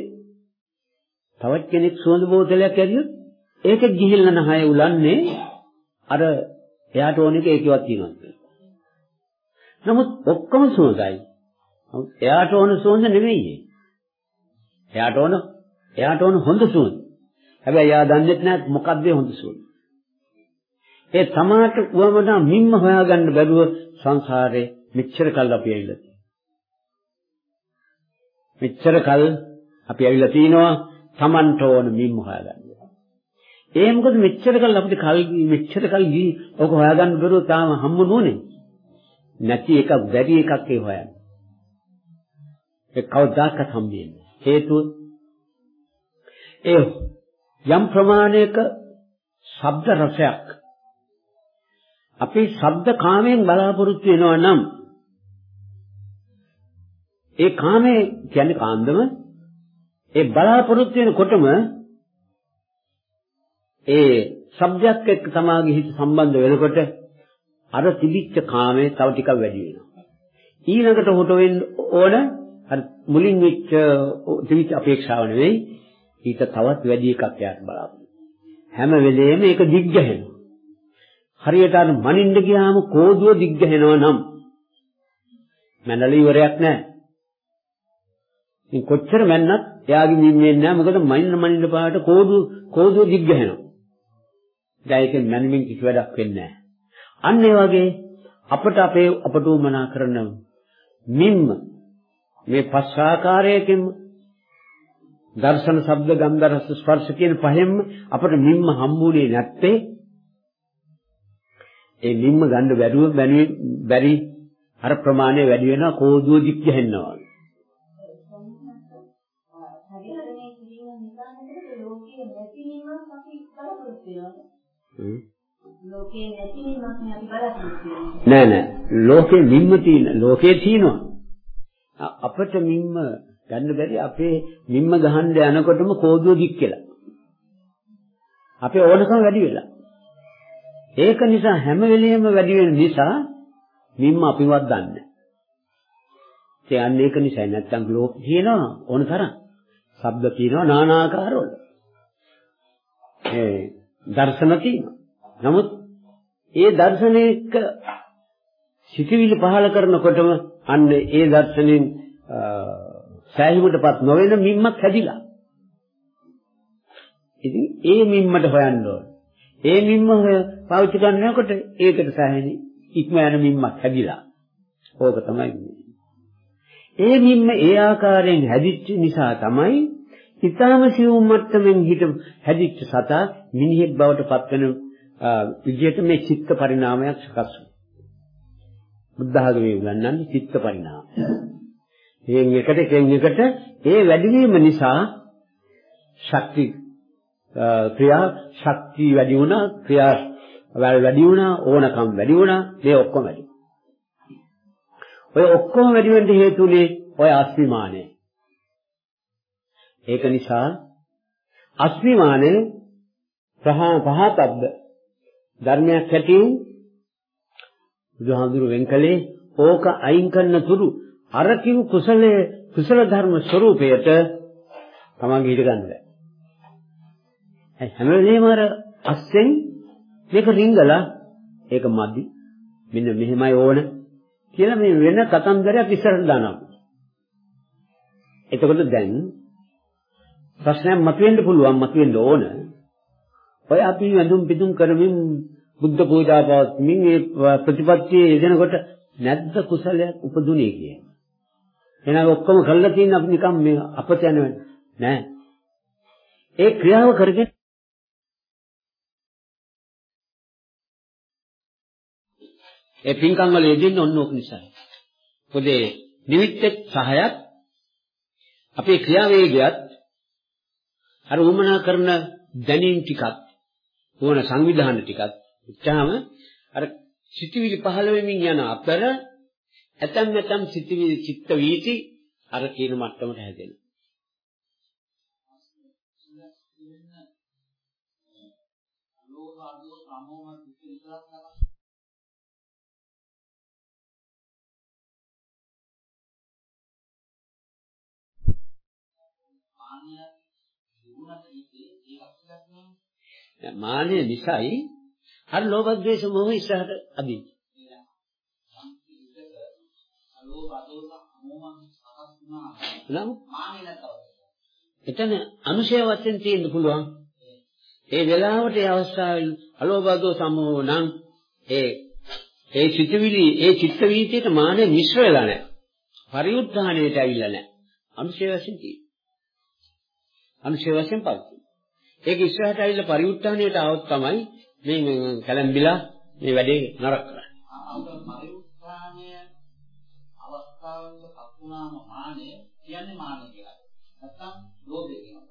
තවත් කෙනෙක් සුවඳ බෝතලයක් ඇරියොත් ඒක ගිහිල්ලා නහය උලන්නේ අර එයාට ඕන එක ඒකවත් තියෙනවා කියලා. නමුත් ඔක්කොම සුවඳයි. නමුත් එයාට ඕන සුවඳ නෙමෙයි. එයාට ඕන එයාට ඕන හොඳ සුවඳ. හැබැයි එයා දන්නේ නැහැ මොකක්ද හොඳ සුවඳ. ඒ තමාට උවමනා මිම්ම හොයාගන්න බැරුව සංසාරේ මෙච්චර කල් අපි ඇවිල්ලා මෙච්චර කල් අපි ඇවිල්ලා තිනවා Tamanට ඕන මිම්ම හොයාගන්න. ඒ මොකද මෙච්චර කල් අපිට කල් මෙච්චර කල් ගිහි ඔක හොයාගන්න බැරුව තාම හම්බ නොනේ. නැති එකක් වැඩි එකක් ඒ හොයන්නේ. ඒ කවදාකවත් හම්බෙන්නේ. හේතුව ඒ යම් ප්‍රමාණයක ශබ්ද රසයක් අපේ ශබ්ද කාමයෙන් බලාපොරොත්තු වෙනවා නම් ඒ කාමයේ කියන්නේ කාන්දම ඒ බලාපොරොත්තු වෙනකොටම ඒ ශබ්දයක් එක්ක තමාගේ හිත සම්බන්ධ වෙනකොට අර තිබිච්ච කාමය තව ටිකක් වැඩි වෙනවා. ඊළඟට හොට වෙන්න ඕන අර මුලින් වෙච්ච තිබිච්ච අපේක්ෂාව නෙවෙයි ඊට තවත් වැඩි එකක් යාට බලාපොරොත්තු. හැම වෙලේම ඒක දිග්ගහනවා. හරියට අර මනින්න ගියාම කෝදුව දිග්ගහනවා නම් මනල ඉවරයක් නැහැ. ඉතින් කොච්චර මැන්නත් එයාගේ මිම්මෙන්නේ නැහැ මොකද මනින්න මනින්න පාට කෝදුව කෝදුව දිග්ගහනවා. දැන් ඒකෙන් මැනමින් කිසි වැඩක් වෙන්නේ නැහැ. අන්න ඒ වගේ අපට අපේ අපට උමනා කරන මිම්ම මේ පස් ආකාරයකින් දර්ශන ශබ්ද ගන්ධ රස ස්පර්ශ කියන පහෙන්ම අපට මිම්ම හම්බුනේ නැත්තේ. ඒ මිම්ම ගන්න බැරුව බැරි අර ප්‍රමාණය වැඩි වෙනවා කෝදුව දික් ගහනවා ලෝකේ නැතිවීමක් නේ අපි බලාපොරොත්තු වෙන්නේ. නෑ නෑ. ලෝකේ මිම්ම තියෙන ලෝකේ තියෙනවා. අපිට මිම්ම ගන්න බැරි අපේ මිම්ම ගහන්න යනකොටම කෝදුව දික් කියලා. අපේ ඕනකම වැඩි වෙලා. ඒක නිසා හැම වෙලෙම වැඩි වෙන නිසා මිම්ම අපිවත් දන්නේ. කියන්නේ ඒක නිසා නැත්තම් ලෝක තියෙනවා ඕන තරම්. ශබ්ද තියෙනවා নানা ආකාරවල. ඒ දර්ශන තියෙනවා. නමුත් ඒ දර්ශනයක සිටිවිලි පහල කරනකොටම අන්න ඒ දර්ශනෙන් සෑහීමටපත් නොවන මිම්මක් හැදිලා. ඉතින් ඒ මිම්මට හොයන්න ඕන. ඒ මිම්ම පාවිච්චි කරනකොට ඒකට සෑහෙන ඉක්ම යන මිම්මක් හැදිලා. ඕක තමයි ඒ මිම්ම ඒ ආකාරයෙන් හැදිච්ච නිසා තමයි ඊටාම සියුම් මට්ටමින් හිට හැදිච්ච සතා මිනිහෙක් බවට පත් වෙන විදිහට මේ චිත්ත පරිණාමයක් සකස් වෙනවා. බුද්ධ ආගමේ උගන්වන්නේ චිත්ත පරිණාමය. එයින් එකට එකෙන් එකට ඒ වැඩි වීම නිසා ශක්ති ක්‍රියා ශක්තිය වැඩි වුණා ක්‍රියා වැඩි වුණා ඕනකම් වැඩි වුණා මේ ඔක්කොම වැඩි. ඔය ඔක්කොම වැඩි වෙන්න හේතුනේ ඔය අස්මිමානය. ඒක නිසා අස්මිමානය පහා පහතබ්බ ධර්මයක් හැටින් බුදුහාමුදුරු වෙන්කලේ ඕක අයින් කරන තුරු අර කිව් කුසලයේ කුසල ධර්ම ස්වરૂපයට තමන්ගේ හිත ගන්න බෑ. හැම වෙලේම අර අස්සෙන් මේක රිංගලා ඒක මදි. මෙන්න මෙහෙමයි ඕන කියලා මේ වෙන කතන්දරයක් ඉස්සරහට දානවා. එතකොට දැන් ප්‍රශ්නයක් මතුවෙන්න පුළුවන් මතුවෙන්න ඕන. ඔය අපි වැඳුම් පිදුම් කරමින් බුද්ධ පූජා පවත්වමින් මේ ප්‍රතිපත්තියේ යෙදෙනකොට නැද්ද කුසලයක් උපදුනේ කියන්නේ. එහෙනම් ඔක්කොම කළා තියෙන අපි නිකන් මේ අපත යනවනේ. නෑ. ඒ ක්‍රියාව කරගෙන ඒ පින්කම් වල යෙදෙන්නේ ඔන්න ඕක නිසායි. මොකද නිමිත්ත සහයත් අපේ ක්‍රියාවේගයත් අර උමනා කරන දැනීම් ටිකක් ඕන සංවිධාන ටිකක් උච්චාම අර සිටිවිලි පහළ වෙමින් යන අතර ඇතම් නැතම් සිටිවිලි චිත්ත වීති අර කියන මට්ටමට හැදෙනවා. මානය නිසායි අර ලෝභ ද්වේෂ මොහ ඉස්සරහට අදින්. නම් එතන අනුශය වශයෙන් තියෙන්න පුළුවන්. ඒ වෙලාවට ඒ අවස්ථාවේ අලෝභ දෝෂ සමෝහ නම් ඒ ඒ චිත්තවිලි ඒ චිත්ත වීතියට මානෙ මිශ්‍ර වෙලා නැහැ. පරිඋත්ථානයට ඇවිල්ලා නැහැ. අනුශය වශයෙන් තියෙනවා. අනුශය වශයෙන් පවතින. ඒක ඉස්සරහට ඇවිල්ලා පරිඋත්ථානයට આવොත් තමයි මේ කැලම්බිලා මේ වැඩේ නරක කරන්නේ. පරිඋත්ථානය අවස්ථාවක පත්ුණාම මානය කියන්නේ මානය කියලා. නැත්තම් ලෝභය කියනවා.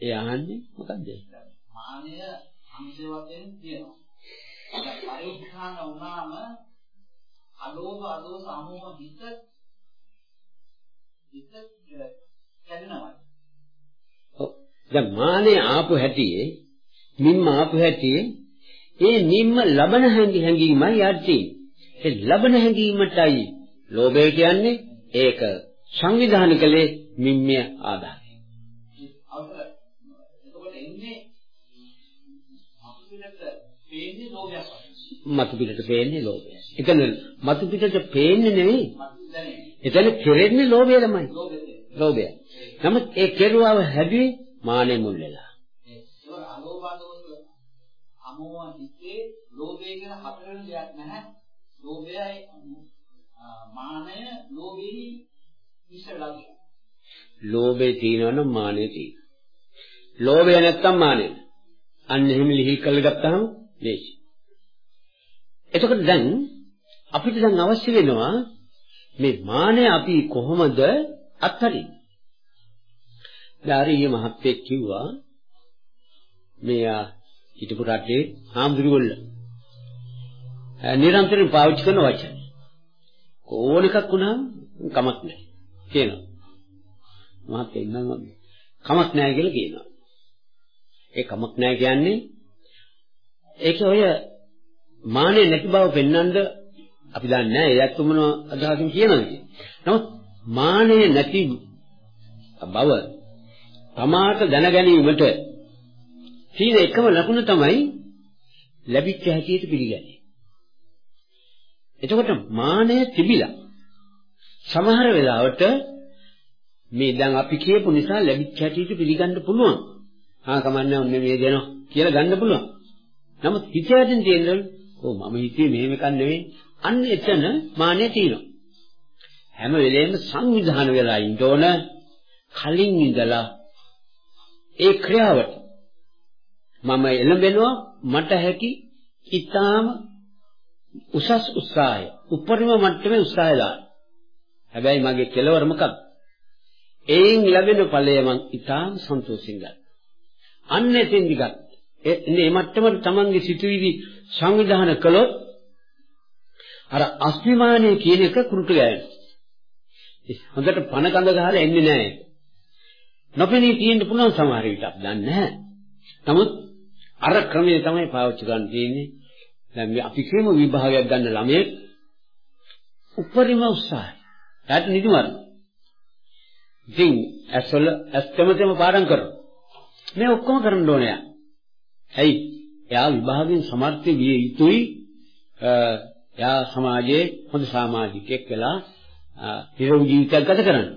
ඒ අහන්නේ මොකද්ද? මානය අංශ වශයෙන් තියෙනවා. පරිඋත්ථාන වුණාම අලෝභ අදෝස අමෝහ හිත හිත කැඩෙනවා. දැන් මානේ ආපු හැටියේ මිම්ම ආපු හැටියේ ඒ මිම්ම ලබන හැඟි හැඟීමයි යන්නේ. ඒ ලබන හැඟීමටයි ලෝභය කියන්නේ ඒක සංවිධානය කළේ මිම්මේ ආදානය. අවසර. එතකොට එන්නේ අපිට පේන්නේ ලෝභයක් වගේ. මතු පිටට පේන්නේ ලෝභය. එතන මතු පිටට පේන්නේ නෙවෙයි. එතන කෙරෙන්නේ ලෝභය තමයි. ලෝභය. නමුත් ඒ කෙරුවව හැදුවේ මානෙ මුල් වෙලා. අමෝහ හිතේ ලෝභය කියන හතර වෙන දෙයක් නැහැ. ලෝභයයි මානය ලෝභෙහි ඉස්සරලා තියෙනවා. ලෝභය තියෙනවනම් මානෙ තියෙනවා. ලෝභය නැත්තම් මානෙ. අන්න එහෙම ලිහි කරලා ගත්තාම ලේසි. එතකොට දැන් අපිට දැන් අවශ්‍ය වෙනවා මේ මානය අපි කොහොමද අත්හරින්නේ? ඊාරිය මහත්තයෙක් කිව්වා මේ හිටපු රටේ හාමුදුරුවෝ නිරන්තරයෙන් පාවිච්චි කරන වචන. ඕන එකක් වුණාම කමක් නැහැ කියනවා. මහත්තයා ඉන්නවා කමක් නැහැ කියලා කියනවා. ඒ කමක් නැහැ කියන්නේ ඒක ඔය මානෙ නැති බව පෙන්වන්න අපි දන්නේ නැහැ ඒත් මොන අදහසින් කියනවද නමුත් මානෙ නැති බව තමාට දැන ගැනීමට තියෙන එකම ලකුණ තමයි ලැබිච්ච හැටියට පිළිගන්නේ. එතකොට මානය තිබිලා සමහර වෙලාවට මේ දැන් අපි කියපු නිසා ලැබිච්ච හැටියට පිළිගන්න පුළුවන්. ආ කමන්නේ ඔන්නේ මේ දෙනවා කියලා ගන්න පුළුවන්. නමුත් හිතයෙන් තියෙනවා ඕ මම හිතුවේ මෙහෙම එකක් නෙවෙයි. අන්න එතන මානෙ තියෙනවා. හැම වෙලේම සංවිධාන වෙලා ඉන්න ඕන කලින් ඉඳලා ඒ ක්‍රියාවට මම එළඹෙනවා මට හැකි ඊටාම උසස් උත්සාහය උපරිම මට්ටමේ උත්සාහය දාන්න. හැබැයි මගේ කෙලවර මොකක්ද? එයින් ලැබෙන ඵලය මං ඊටාම සන්තෝෂෙන් ගන්නවා. අන්න එතෙන් දිගත් මේ මට්ටමට තමන්ගේ සිතුවිලි සංවිධානය කළොත් අර අස්මිමානය කියන එක කුරුට ගෑවෙනවා. හොඳට පණ කඳ ගහලා එන්නේ නැහැ. නොපෙනී තියෙන්න පුළුවන් සමහර විට අපි දන්නේ නැහැ. නමුත් අර ක්‍රමය තමයි පාවිච්චි කරන්න තියෙන්නේ. දැන් මේ අපි කියමු විභාගයක් ගන්න ළමයෙක් උපරිම උත්සාහය. එයාට නිදිමත. ඉතින් ඇස්වල ඇස්තමතම පාඩම් කරනවා. මේ ඔක්කොම කරන්න ඕනේ යා. ඇයි? එයා විභාගයෙන් සමර්ථ විය යුතුයි. එයා සමාජයේ හොඳ සමාජිකයෙක් වෙලා නිරෝගී ජීවිතයක් ගත කරන්න.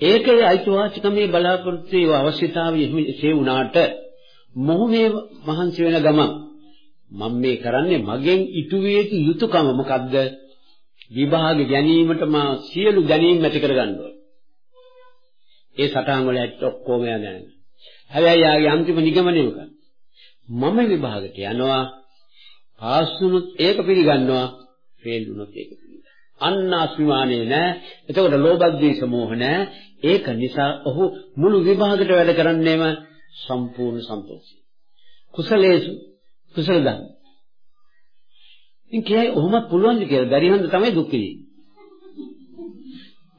ඒකේ අයිතිවාසිකමේ බලාපොරොත්තු ඒ අවශ්‍යතාවය එසේ වුණාට මොහොමේ මහන්සි වෙන ගමන් මම මේ කරන්නේ මගෙන් ඉටු විය යුතු යුතුයකම මොකද්ද? විභාග ගැනීමට මා සියලු දැනීම් ඇති කරගන්න ඕන. ඒ සටහන් වල ඇත්ත ඔක්කොම යනවා. හැබැයි යාගේ අන්තිම නිගමනය මොකක්ද? මම විභාගයට යනවා පාස් වුණොත් ඒක පිළිගන්නවා ෆේල් වුණොත් ඒක පිළිගන්නවා. අන්න අස්මිමානේ නෑ. එතකොට ලෝභ ද්වේෂ මෝහ නෑ. ඒක නිසා ඔහු මුළු විභාගයට වැඩ කරන්නේම සම්පූර්ණ සන්තෝෂයි. කුසලේසු කුසල ධර්ම. ඉතින් කියයි ඔහොමත් පුළුවන් ද කියලා බැරි හන්ද තමයි දුක් විඳින්නේ.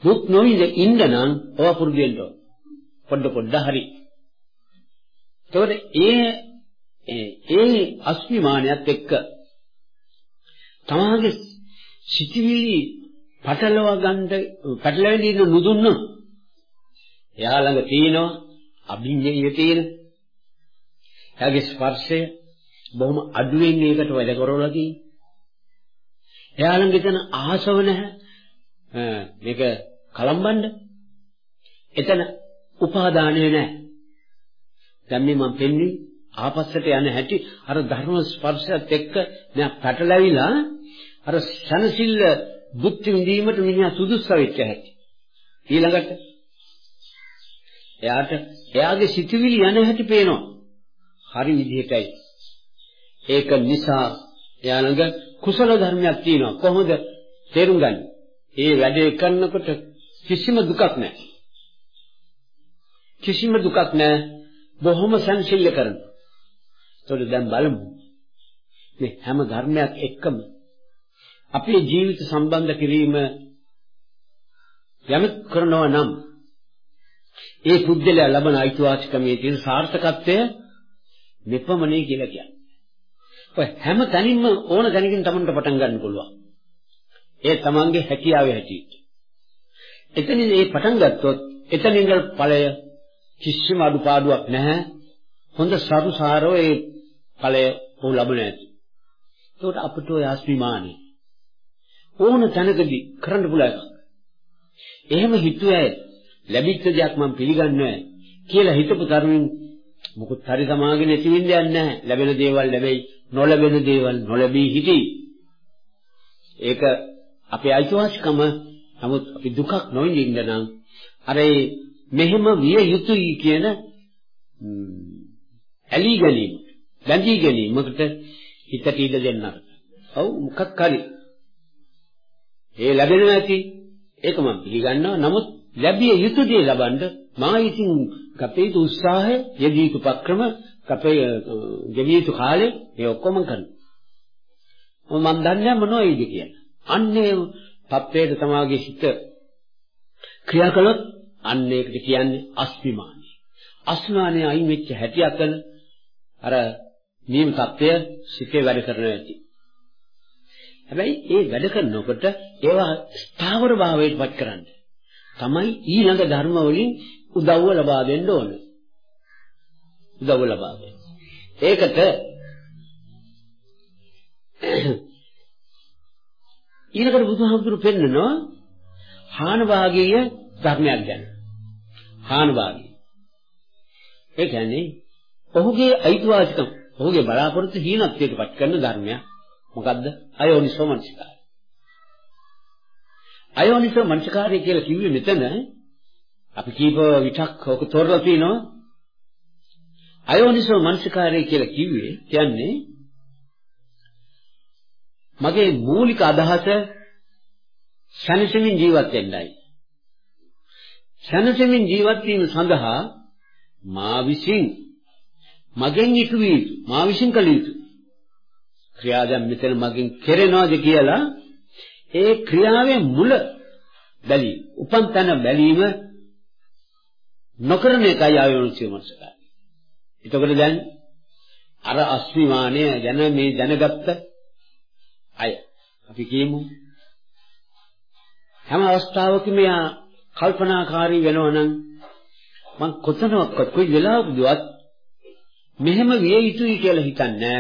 දුක් නොවිඳ ඉන්න නම් ඔය පුරුදු වෙන්න ඕන. පොඩ පොඩ හරි. ඒතකොට ඒ ඒ අස්මිමානයත් එක්ක තමාගේ සිටිවිලි පටලව ගන්න පටලවෙන්න ඉන්න නුදුන්නොත් එයා ළඟ තියෙනවා අභිඤ්ඤය තියෙන. එයාගේ ස්පර්ශය බොහොම අඩුවෙන් ඒකට වැඩ කරවලා තියෙන්නේ එයා ළඟ එතන ආසව නැහැ. මේක කලම්බන්න. එතන උපාදානය නැහැ. දැන් මේ මම පෙන්වන්නේ ආපස්සට යන හැටි අර ධර්ම ස්පර්ශයත් එක්ක මම පැටලවිලා අර සනසිල්ල බුද්ධ විඳීමට මිනිහා සුදුස්ස වෙච්ච හැටි. ඊළඟට එයාට එයාගේ සිතුවිලි යන හැටි පේනවා. හරි විදිහටයි. ඒක නිසා එයා ළඟ කුසල ධර්මයක් තියෙනවා. කොහොමද? තේරුම් ගන්න. ඒ වැඩේ කරනකොට කිසිම දුකක් නැහැ. කිසිම දුකක් නැහැ. බොහොම සංසිල්ල කරනවා. ඒතකොට දැන් බලමු. මේ හැම ධර්මයක් එක්කම අපේ ජීවිත සම්බන්ධ කිරීම යමක් කරනවා නම් ඒ පුද්ගලයා ලබන අයිතිවාසිකමේ තියෙන සාර්ථකත්වය මෙපමණේ කියලා කියන්නේ. ඔය හැම තැනින්ම ඕන තැනකින් තමන්ට පටන් ගන්න පුළුවන්. ඒ තමන්ගේ හැකියාවේ හැටියට. එතනින් මේ පටන් ගත්තොත් එතනින් ඵලය කිසිම අඩුපාඩුවක් නැහැ. හොඳ සරුසාරව ඒ ඵලය ඔහු ලබන ඇති. ඒකට අපිට ඔය ආස්මිමානේ ඕන තැනකදී කරන්න පුළුවන්. එහෙම හිතුවේ ලැබිච්ච දෙයක් මම පිළිගන්නේ කියලා හිතපු තරමින් මොකුත් හරි සමාගෙන නැති වෙන්නේ නැහැ. ලැබෙන දේවල් ලැබෙයි, නොලැබෙන දේවල් නොලැබී හිටි. ඒක අපේ අයිතිවාසිකම නමුත් අපි දුකක් නොවිඳින්න නම් අර මෙහෙම විය යුතුයි කියන ඇලී ගැනීම බැඳී ගැනීමකට හිතට ඉඩ දෙන්න. ඔව් මොකක් හරි. ඒ ලැබෙනවා ඇති. ඒක මම පිළිගන්නවා. නමුත් ලැබිය යුතු දේ ලබන්න මා ඉතින් කපේ යුතු උත්සාහය, යෙදී යුතු උපක්‍රම, කපේ ගෙවිය යුතු කාලේ මේ ඔක්කොම කරනවා. මම දන්නේ මොනවයිද කියලා. අන්නේ තත්වයට තමාගේ හිත ක්‍රියා කළොත් අන්න ඒකට කියන්නේ අස්මිමානිය. අස්මානය අයින් වෙච්ච හැටි අතන අර නියම தත්ත්වය සිතේ වැඩ කරනවා ඇති. හැබැයි ඒ වැඩ කරනකොට ඒවා ස්ථාවර භාවයට පත් කරන්න. තමයි ඊළඟ ධර්ම වලින් උදව්ව ලබා දෙන්න ඕන. උදව්ව ලබා දෙන්න. ඒකට ඊළඟට බුදුහාමුදුරු පෙන්නනවා හාන වාගීය ධර්මයක් ගැන. හාන වාගී. ඒ කියන්නේ ඔහුගේ අයිතිවාසිකම් ඔහුගේ බලාපොරොත්තු හීනත්වයට පත් කරන ධර්මයක් මොකද්ද? අයෝනිසෝ මනසිකාරය. අයෝනිසෝ මනසිකාරය කියලා කිව්වේ මෙතන අපි කීප විටක් ඔක තෝරලා තිනවා. අයෝනිසෝ මනසිකාරය කියලා කිව්වේ කියන්නේ මගේ මූලික අදහස සැනසෙමින් ජීවත් වෙන්නයි. සැනසෙමින් ජීවත් වීම සඳහා මා විසින් මගෙන් ඉටු විය යුතු මා විසින් කළ යුතු ක්‍රියා දැන් මෙතන මගෙන් කෙරෙනවාද කියලා ඒ ක්‍රියාවේ මුල බැලී උපන් තැන බැලීම නොකරන එකයි ආයෝනිසය මනසකාරය. එතකොට දැන් අර අස්මිමානය ගැන මේ දැනගත්ත අය අපි කියමු හැම අවස්ථාවකම යා කල්පනාකාරී වෙනවා නම් මං කොතනවත් කොයි වෙලාවකදවත් මෙහෙම විය යුතුයි කියලා හිතන්නේ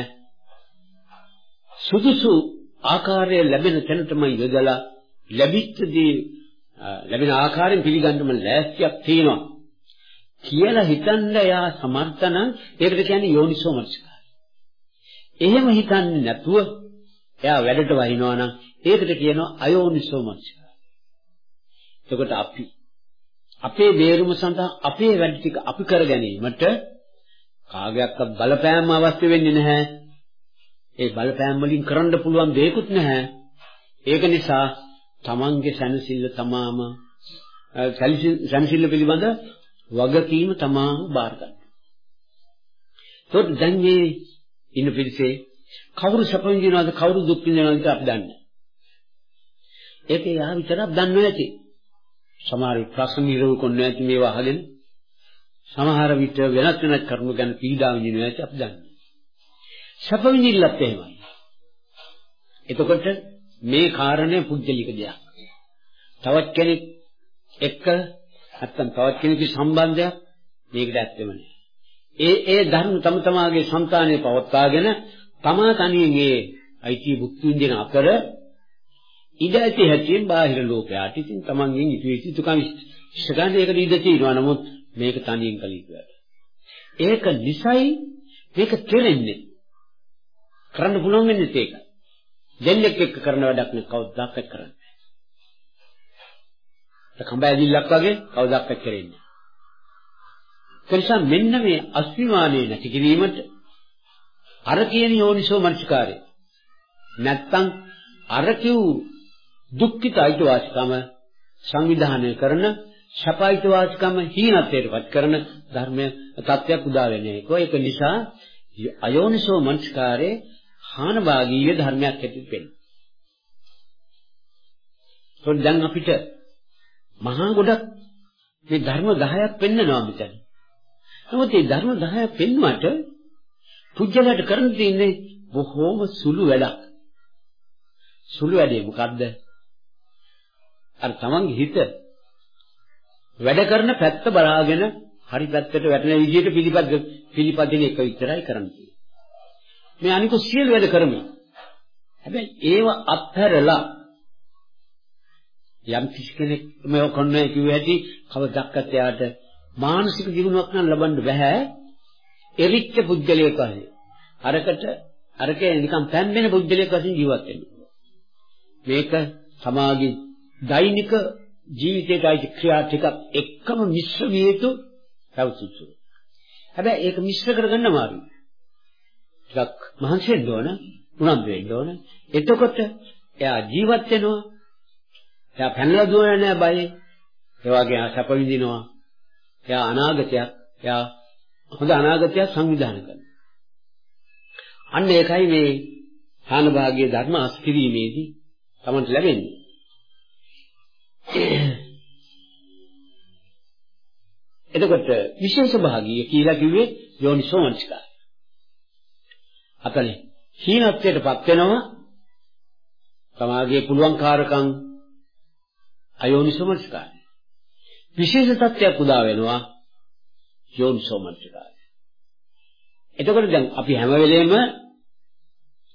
සුදුසු ආකාරය ලැබෙන තැනටම යොදලා ලැබිච්ච දේ ලැබෙන ආකාරයෙන් පිළිගන්නම ලෑස්තියක් තියෙනවා කියලා හිතන්න එයා සමර්ථ නම් ඒකට කියන්නේ යෝනිසෝ මනසිකාරය. එහෙම හිතන්නේ නැතුව එයා වැඩට වහිනවා නම් ඒකට කියනවා අයෝනිසෝ මනසිකාරය. එතකොට අපි අපේ බේරුම සඳහා අපේ වැඩ ටික අපි කර ගැනීමට කාගයක්වත් බලපෑම අවශ්‍ය වෙන්නේ නැහැ. ඒ බලපෑම් වලින් කරන්න පුළුවන් දෙයක්වත් නැහැ. ඒක නිසා තමන්ගේ සැනසෙල්ල තමාම සැනසෙල්ල පිළිබඳ වගකීම තමාම බාර ගන්න. ඒත් දැන් මේ ඉන්න පිළිසේ කවුරු සැප විඳිනවද කවුරු දුක් විඳිනවද අපි දන්නේ. ඒක යා විතරක් දන්නේ නැති. සමහර ප්‍රශ්න නිරූප කරන්න නැති මේවා අහගෙන සමහර විට වෙනත් වෙනත් කරුණු ගැන පීඩා විඳිනවා ඇති අපි දන්නේ. සැප විඳින්නත් එහෙමයි. එතකොට මේ කාරණය පුද්ගලික දෙයක්. තවත් කෙනෙක් එක්ක නැත්තම් තවත් කෙනෙකුගේ සම්බන්ධයක් මේකට ඇත්තෙම නෑ. ඒ ඒ ධර්ම තම තමාගේ సంతානයේ පවත්වාගෙන තමා තනියෙන් ඒ අයිති භුක්ති විඳින අතර ඉඩ ඇති හැටියෙන් බාහිර ලෝකයට ඉතින් තමන්ගෙන් ඉතු යුතුකම් ඉෂ්ට ගන්න ඒකට ඉඩ තියෙනවා. නමුත් මේක තනියෙන් කළ යුතුයි. ඒක නිසයි මේක කෙරෙන්නේ. කරන්න පුළුවන් වෙන්නේ ඒක. දෙන්නෙක් එක්ක කරන වැඩක් නෙවෙයි කවදාවත් කරන්නේ. ඒ කම්බැදිල්ලක් වගේ කවදාවත් කරෙන්නේ. ඒ නිසා මෙන්න මේ අස්විමානයේ නැති කිරීමට අර කියන යෝනිසෝ මනසිකාරය නැත්තම් අර කිව් දුක්ඛිත අයිතිවාසිකම සංවිධානය කරන ශපයිත වාසිකම හීනත්වයටපත් කරන ධර්මය තත්වයක් උදා වෙන්නේ. ඒක නිසා අයෝනිසෝ මනස්කාරේ හානභාගීය ධර්මයක් ඇතිවෙ වෙනවා. ඒත් දැන් අපිට මහා ගොඩක් මේ ධර්ම 10ක් පෙන්නනවා මෙතන. නමුත් මේ ධර්ම 10ක් පෙන්වුවට පුජ්‍යලයට කරන්න තියෙන්නේ බොහෝම සුළු වැඩක්. සුළු වැඩේ මොකද්ද? අර තමන්ගේ හිත වැඩ කරන පැත්ත බලාගෙන හරි පැත්තට වැටෙන විදිහට පිළිපද පිළිපදින එක විතරයි කරන්නේ. මේ අනික සියලු වැඩ කරමු. හැබැයි ඒව අත්හැරලා යම් කිසි කෙනෙක් මේ කොන්නේ කිව්ව හැටි කවදක්වත් එයාට මානසික දියුණුවක් නම් ලබන්න බෑ. එරිච්ච පුද්ගලයෙක් වගේ. අරකට අරකේ නිකන් පැම්බෙන පුද්ගලයෙක් වශයෙන් ජීවත් වෙන්න. මේක සමාජයේ දෛනික ජීවිතයට අයිති ක්‍රියා ටිකක් එක්කම මිශ්‍ර විය යුතු පැවතුතු. හැබැයි ඒක මිශ්‍ර කරගන්න අමාරුයි. ටිකක් මහන්සි වෙන්න ඕන, උනන්දු වෙන්න ඕන. එතකොට එයා ජීවත් වෙනවා. එයා පැනලා දුවන්නේ නැහැ බයේ. ඒ වගේ සැප විඳිනවා. එයා අනාගතයක්, එයා හොඳ අනාගතයක් සංවිධානය කරනවා. අන්න ඒකයි මේ හානභාගයේ ධර්ම අස්කිරීමේදී තමන්ට ලැබෙන්නේ. එතකොට විශේෂ භාගීය කියලා කිව්වේ යෝනිසෝමනසිකා. අතනේ හීනත්වයටපත් වෙනවා තමාගේ පුළුවන්කාරකම් අයෝනිසෝමනසිකායි. විශේෂ තත්ත්වයක් උදා වෙනවා යෝනිසෝමනසිකායි. එතකොට දැන් අපි හැම වෙලේම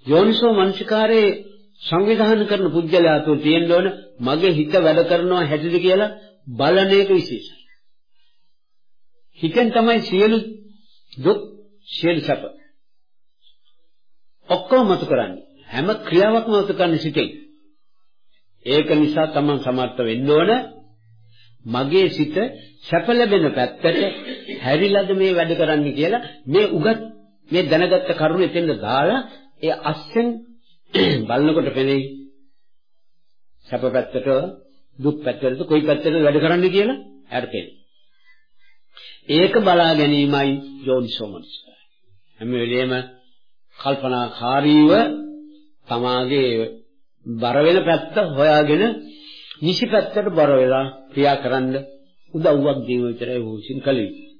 යෝනිසෝ මනසිකාරයේ සංවිධානය කරන පුද්ගලයා තුළ තියෙන්න ඕන මගේ හිත වැඩ කරනවා හැටිද කියලා බලන එක විශේෂයි. හිතෙන් තමයි සියලු දුක් සියලු සැප ඔක්කොම මතු කරන්නේ. හැම ක්‍රියාවක්ම මතු කරන්නේ සිතෙන්. ඒක නිසා තමන් සමර්ථ වෙන්න ඕන මගේ සිත සැප ලැබෙන පැත්තට හැරිලාද මේ වැඩ කරන්න කියලා මේ උගත් මේ දැනගත්ත කරුණ එතෙන්ද දාලා ඒ අස්සෙන් බලනකොට පෙනෙයි සැප පැත්තට දුක් පැත්තට කොයි පැත්තටද වැඩ කරන්න කියලා එයාට පෙනෙයි. ඒක බලා ගැනීමයි යෝනිසෝමනසිකාරය. හැම වෙලෙම කල්පනාකාරීව තමාගේ බර වෙන පැත්ත හොයාගෙන නිසි පැත්තට බර වෙලා ක්‍රියා කරන්න උදව්වක් දීම විතරයි වූසින් කළ යුතුයි.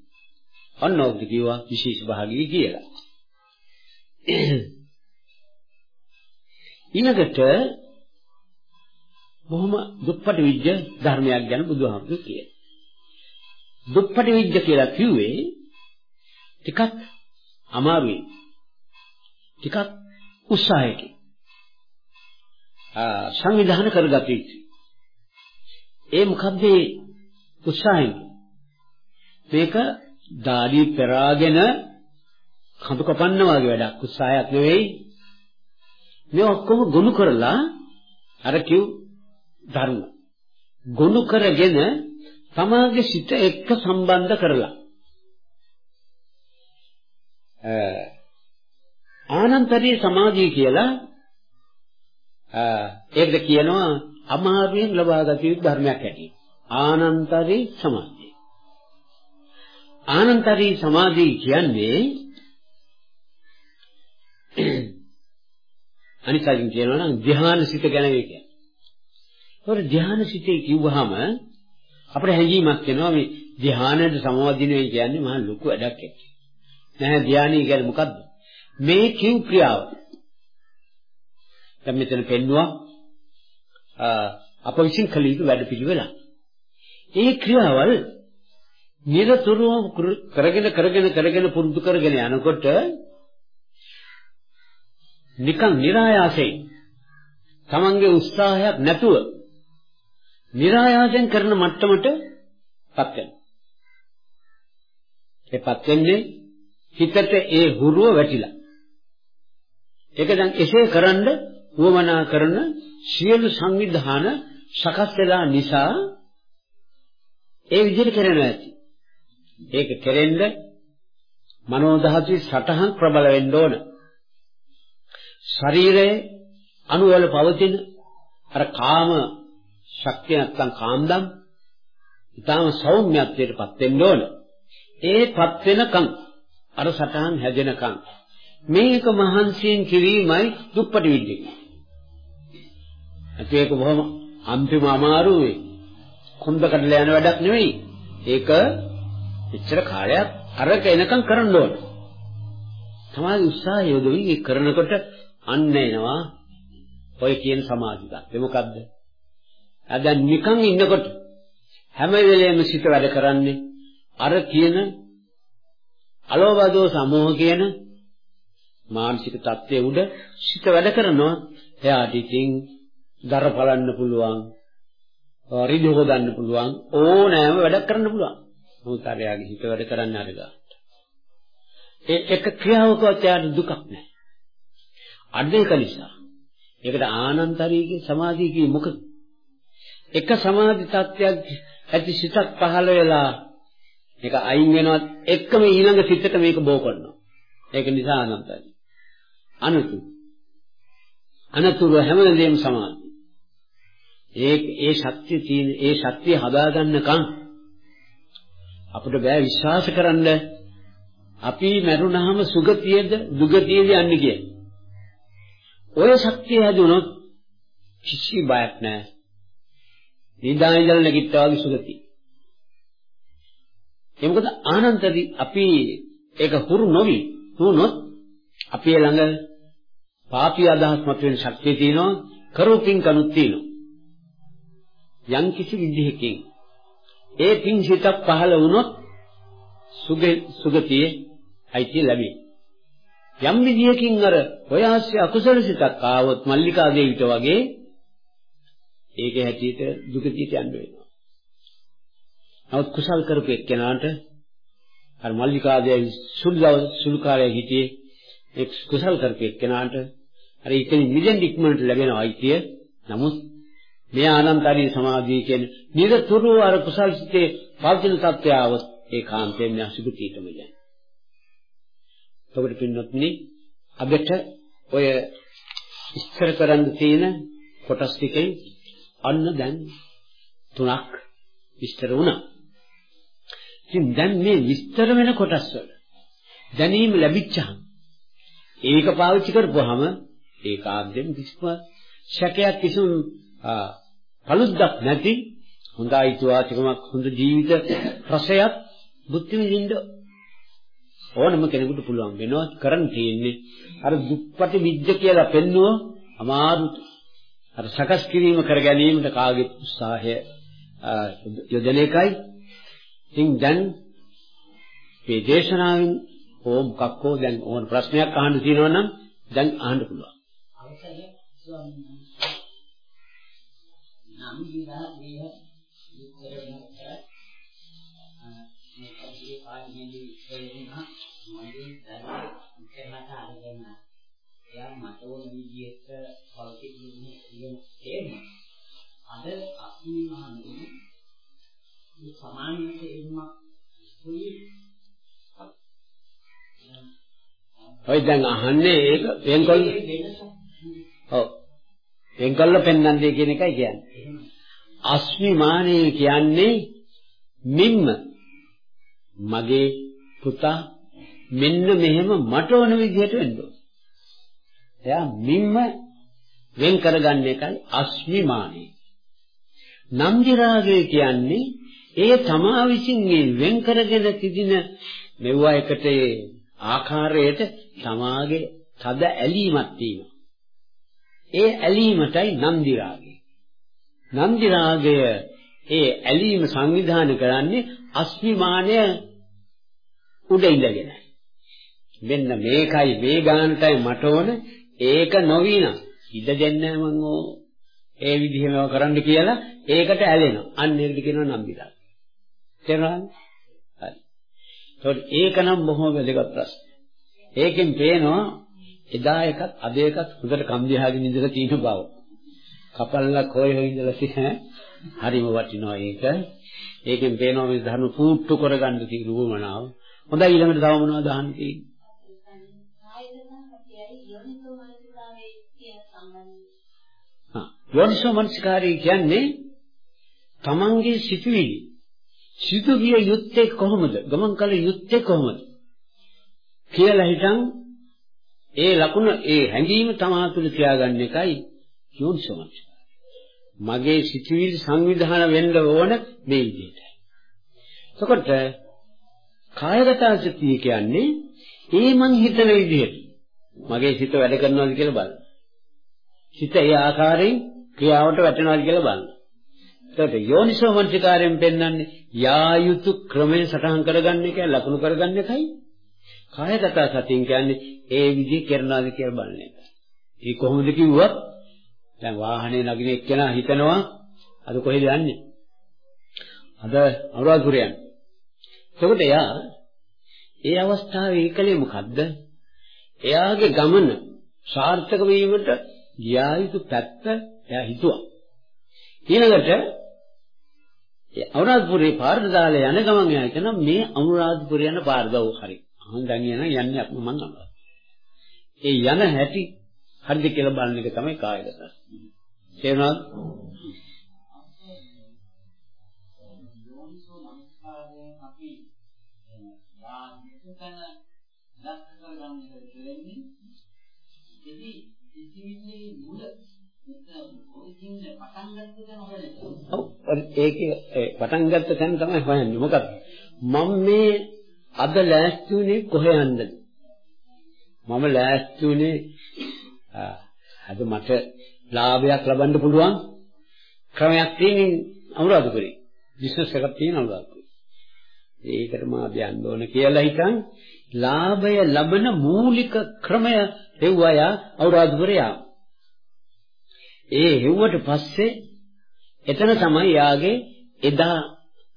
අන්න ඔබ කිව්වා විශේෂ භාගී කියලා. ඊළඟට බොහොම දුප්පට විජ්ජ ධර්මයක් ගැන බුදුහාමුදුරු කියනවා. දුප්පට විජ්ජ කියලා කිව්වේ ටිකක් අමාරුයි. ටිකක් උත්සාහයකින්. ආ සංවිධානය කරගත යුතුයි. ඒ මොකද්ද ඒ උත්සාහයෙන්? මේක දාඩිය පෙරාගෙන කඳු කපන්න වගේ වැඩක් උත්සාහයක් නෙවෙයි. මේ ඔක්කොම ගොනු කරලා අර කිව් ධර්ම ගොනු කරගෙන තමාගේ සිත එක්ක සම්බන්ධ කරලා ආනන්තරී සමාධිය කියලා ඒකට කියනවා අමාරුවෙන් ලබාගත යුතු ධර්මයක් ඇති. ආනන්තරී සමාධිය. ආනන්තරී සමාධිය කියන්නේ අනිත් අයින් කියනවා නම් ධ්‍යාන සිත ගැන වේ කියන්නේ. ඒතකොට ධ්‍යාන සිතේ කිව්වහම අපිට හැඟීමක් එනවා මේ ධ්‍යානයට සමවදිනවා කියන්නේ මහා ලොකු වැඩක් එක්ක. නැහැ ධ්‍යානී කියන්නේ මොකද්ද? මේ කිව් ක්‍රියාව. දැන් මෙතන පෙන්නවා අප විසින් කළ යුතු වැඩපිළිවෙල. ඒ ක්‍රියාවල් නිරතුරුවම කරගෙන කරගෙන කරගෙන පුරුදු කරගෙන යනකොට නිකන් નિરાයාසයෙන් තමන්ගේ උත්සාහයක් නැතුව નિરાයාසයෙන් කරන මට්ටමටපත් වෙනවා. ඒපත් වෙන්නේ හිතට ඒ හුරුව වැටිලා. ඒක දැන් එසේ කරන්න වමනා කරන සියලු සංවිධාන සකස් වෙලා නිසා ඒ විදිහට කරනවා ඇති. ඒක කෙරෙන්න මනෝ ධාතුවේ සටහන් ප්‍රබල වෙන්න ඕන. ශරීරයේ අණුවල පවතින අර කාම ශක්තිය නැත්තම් කාන්දම් ඊටාම සෞම්‍යත්වයටපත් වෙන්න ඕන. ඒපත් වෙනකන් අර සටහන් හැදෙනකන් මේක මහන්සියෙන් කිරීමයි දුප්පටි විද්‍යාව. ඒක බොහොම අන්තිම අමාරුයි. කොන්ද කඩලා යන වැඩක් නෙවෙයි. ඒක එච්චර කාලයක් අරක එනකම් කරන්න ඕන. තමයි උත්සාහය යොදවි ඒ කරනකොට අන්න එනවා ඔය කියන සමාධියක්. ඒ මොකද්ද? ආ දැන් නිකන් ඉන්නකොට හැම වෙලේම සිත වැඩ කරන්නේ අර කියන අලෝභ සමෝහ කියන මානසික தත්ත්වයේ උඩ සිත වැඩ කරනවා. එයාට ඉතින් දර බලන්න පුළුවන් රිදි හොදන්න පුළුවන් ඕනෑම වැඩක් කරන්න පුළුවන්. මොකද එයාගේ හිත වැඩ කරන්න අරගා ඒ එක ක්‍රියාවකවත් එයාට දුකක් නැහැ. අන්න ඒක නිසා. ඒකට ආනන්තරීගේ සමාධිය කියේ මොකද? එක සමාධි තත්ත්වයක් ඇති සිතක් පහළ වෙලා මේක අයින් වෙනවත් එක්කම ඊළඟ සිතට මේක බෝ කරනවා. ඒක නිසා අනන්තයි. අනතු. අනතුරු හැමදේම සමානයි. ඒ ඒ ශක්තිය තියෙන ඒ ශක්තිය හදාගන්නකම් අපිට බෑ විශ්වාස කරන්න අපි මරුණාම සුගතියද දුගතියද යන්නේ කියලා. ඔය ශක්තිය හැදුනොත් කිසි බයක් නැහැ. නිදාන ඉඳලා නැගිට්ටා වගේ සුගතිය. ඒ මොකද ආනන්තරි අපි ඒක හුරු නොවි වුණොත් අපි ළඟ පාපී අදහස් මත වෙන ශක්තිය තියෙනවා කරුපින් කනුත් තියෙනවා. යම් කිසි විදිහකින් ඒ පින් සිතක් පහළ වුණොත් සුගතියේ අයිතිය ලැබේ. යම් විදිහකින් අර ඔයාස්‍ය අකුසල සිතක් ආවොත් මල්ලිකා දේවිට වගේ ඒකේ හැටියට දුකතියට යන්න වෙනවා. නමුත් කුසල් කරපු එක්කෙනාට අර මල්ලිකාදේ සුළු සුළු කාලයේ හිටියේ ඒ කුසල් කරපු එක්කෙනාට අර ඉතින් නිදෙන් ඉක්මනට ලැබෙන අයිතිය නමුත් මේ ආනන්තරී සමාධිය කියන්නේ නිරතුරු අර කුසල් සිතේ පවතින තත්ත්වය આવොත් ඒ කාන්තයෙන් යසුගතියටම යන්නේ. ඔබට පින්නොත්නි අදට ඔය ඉස්තර කරන්න තියෙන කොටස් ටිකෙන් අන්න දැන් තුනක් විස්තර වුණා. ඉතින් දැන් මේ විස්තර වෙන කොටස් වල දැනීම ලැබිච්චහම ඒක පාවිච්චි කරපුවාම ඒකාන්තයෙන් කිසිම ශකයක් කිසිම පළුද්දක් නැති හොඳ අයිතිවාසිකමක් හොඳ ජීවිත රසයක් බුද්ධි විඳින්න ඕනම කෙනෙකුට පුළුවන් වෙනවා කරන්න තියෙන්නේ. අර දුප්පටි විද්‍ය කියලා පෙන්වුව අමාරුයි අර සකස් කිරීම කර ගැනීමට කාගේ උත්සාහය යොදන එකයි. ඉතින් දැන් මේ දේශනාවෙන් ඕ මොකක් හෝ දැන් ඕන ප්‍රශ්නයක් අහන්න තියෙනවා නම් දැන් අහන්න පුළුවන්. අවසරයි ස්වාමීන් වහන්සේ. නම් දිනා දේහ මේ පාඩමේදී ඉස්සෙල්ලා මගේ දැනුම ඉස්සරහට අරගෙන එයා මට ඕන විදිහට පෞද්ගලිකව ඉගෙන තේරෙනවා. අද අපි මහන්නේ මේ සමානයට එන්නක් කුයි ඔය දැන් අහන්නේ ඒක වෙන්කොල් ඔව් වෙන්කොල්ල පෙන්වන්නේ කියන එකයි කියන්නේ. අස්මිමානය කියන්නේ මිම්ම මගේ පුතා මෙන්න මෙහෙම මට ඕන විදිහට වෙන්න ඕන. එයා මිම්ම වෙන් කරගන්න එකයි අස්මිමානය. නන්දි රාගය කියන්නේ ඒ තමා විසින් මේ වෙන් කරගෙන තිදින මෙවුවා එකට ඒ ආකාරයට තමාගේ තද ඇලීමක් තියෙනවා. ඒ ඇලීමටයි නන්දි රාගය. නන්දි රාගය ඒ ඇලීම සංවිධානය කරන්නේ අස්මිමානය උඩ ඉඳගෙන. මෙන්න මේකයි මේ ගානටයි මට ඕන ඒක නොවිනා ඉඩ දෙන්නේ මම ඕ ඒ විදිහම කරන්න කියලා ඒකට ඇලෙනවා. අන්න ඒකට කියනවා නම්බිලා. තේරුණාද? හරි. ඒත් ඒක නම් බොහොම වැදගත් ප්‍රශ්න. ඒකෙන් පේනවා එදා එකත් අද එකත් හොඳට කම්දිහාගෙන ඉඳලා තියෙන බව. කපල්ලා කොයි හොය ඉඳලා තියෙන හරිම වටිනවා ඒක. ඒකෙන් පේනවා මේ ධර්ම පුට්ටු කරගන්න තියෙන උවමනාව. හොඳයි ඊළඟට තව මොනවද අහන්න තියෙන්නේ? යෝනිසෝ මනසිකාරය කියන්නේ තමන්ගේ සිතුවිලි සිතුවිය යුත්තේ කොහොමද? ගමන් කළ යුත්තේ කොහොමද? කියලා හිතන් ඒ ලකුණ ඒ හැඟීම තමා තුළ තියාගන්න එකයි යෝනිසෝ මනසිකාරය. මගේ සිතුවිලි සංවිධානය වෙන්න ඕන මේ විදිහට. එතකොට කායගත සතිය කියන්නේ ඒ මං හිතන විදිහට මගේ සිත වැඩ කරනවාද කියලා බලන්න. සිත ඒ ආකාරයෙන් ක්‍රියාවට වැටෙනවාද කියලා බලන්න. එතකොට යෝනිසෝ මනසිකාරයෙන් පෙන්වන්නේ යා යුතු ක්‍රමයෙන් සටහන් කරගන්න එකයි ලකුණු කරගන්න එකයි. කායගත සතියෙන් කියන්නේ ඒ විදිහ කරනවාද කියලා බලන එක. ඒ කොහොමද කිව්වත් දැන් වාහනේ නගින එක්කෙනා හිතනවා අද කොහෙද යන්නේ? අද අනුරාධපුර යන්නේ. එතකොට එයා ඒ අවස්ථාවේ ඒකලේ මොකද්ද? එයාගේ ගමන සාර්ථක වීමට ගියා යුතු පැත්ත එයා හිතුවා. ඊළඟට ඒ අනුරාධපුරේ පාරට දාලා යන ගමන් එයා හිතන මේ අනුරාධපුර යන පාර දව හරි. අහන් දැන් යන යන්නේ මම අහනවා. ඒ යන හැටි හරිද කියලා බලන එක තමයි කායගත. තේරුණාද? යෝනිසෝ මනස්කාරයෙන් අපි යාන්තන ලක්ෂ කරගන්න දෙන්නේ එදි ඉතිවිලේ මුල ඔරිජින් පටන් ගත්ත තැන හොයන්නේ. ඔව් ඒකේ පටන් ගත්ත තැන තමයි හොයන්නේ. මොකද මම මේ අද ලෑස්ති උනේ කොහෙ යන්නද? මම ලෑස්ති උනේ අද මට ලාභයක් ලබන්න පුළුවන් ක්‍රමයක් තියෙන අනුරාධපුරේ. බිස්නස් එකක් තියෙන අනුරාධපුරේ. ඒකට මා යන්න ඕන කියලා හිතන් ලාභය ලබන මූලික ක්‍රමය හෙව්වයා අනුරාධපුරේ යා. ඒ හෙව්වට පස්සේ එතන තමයි යාගේ එදා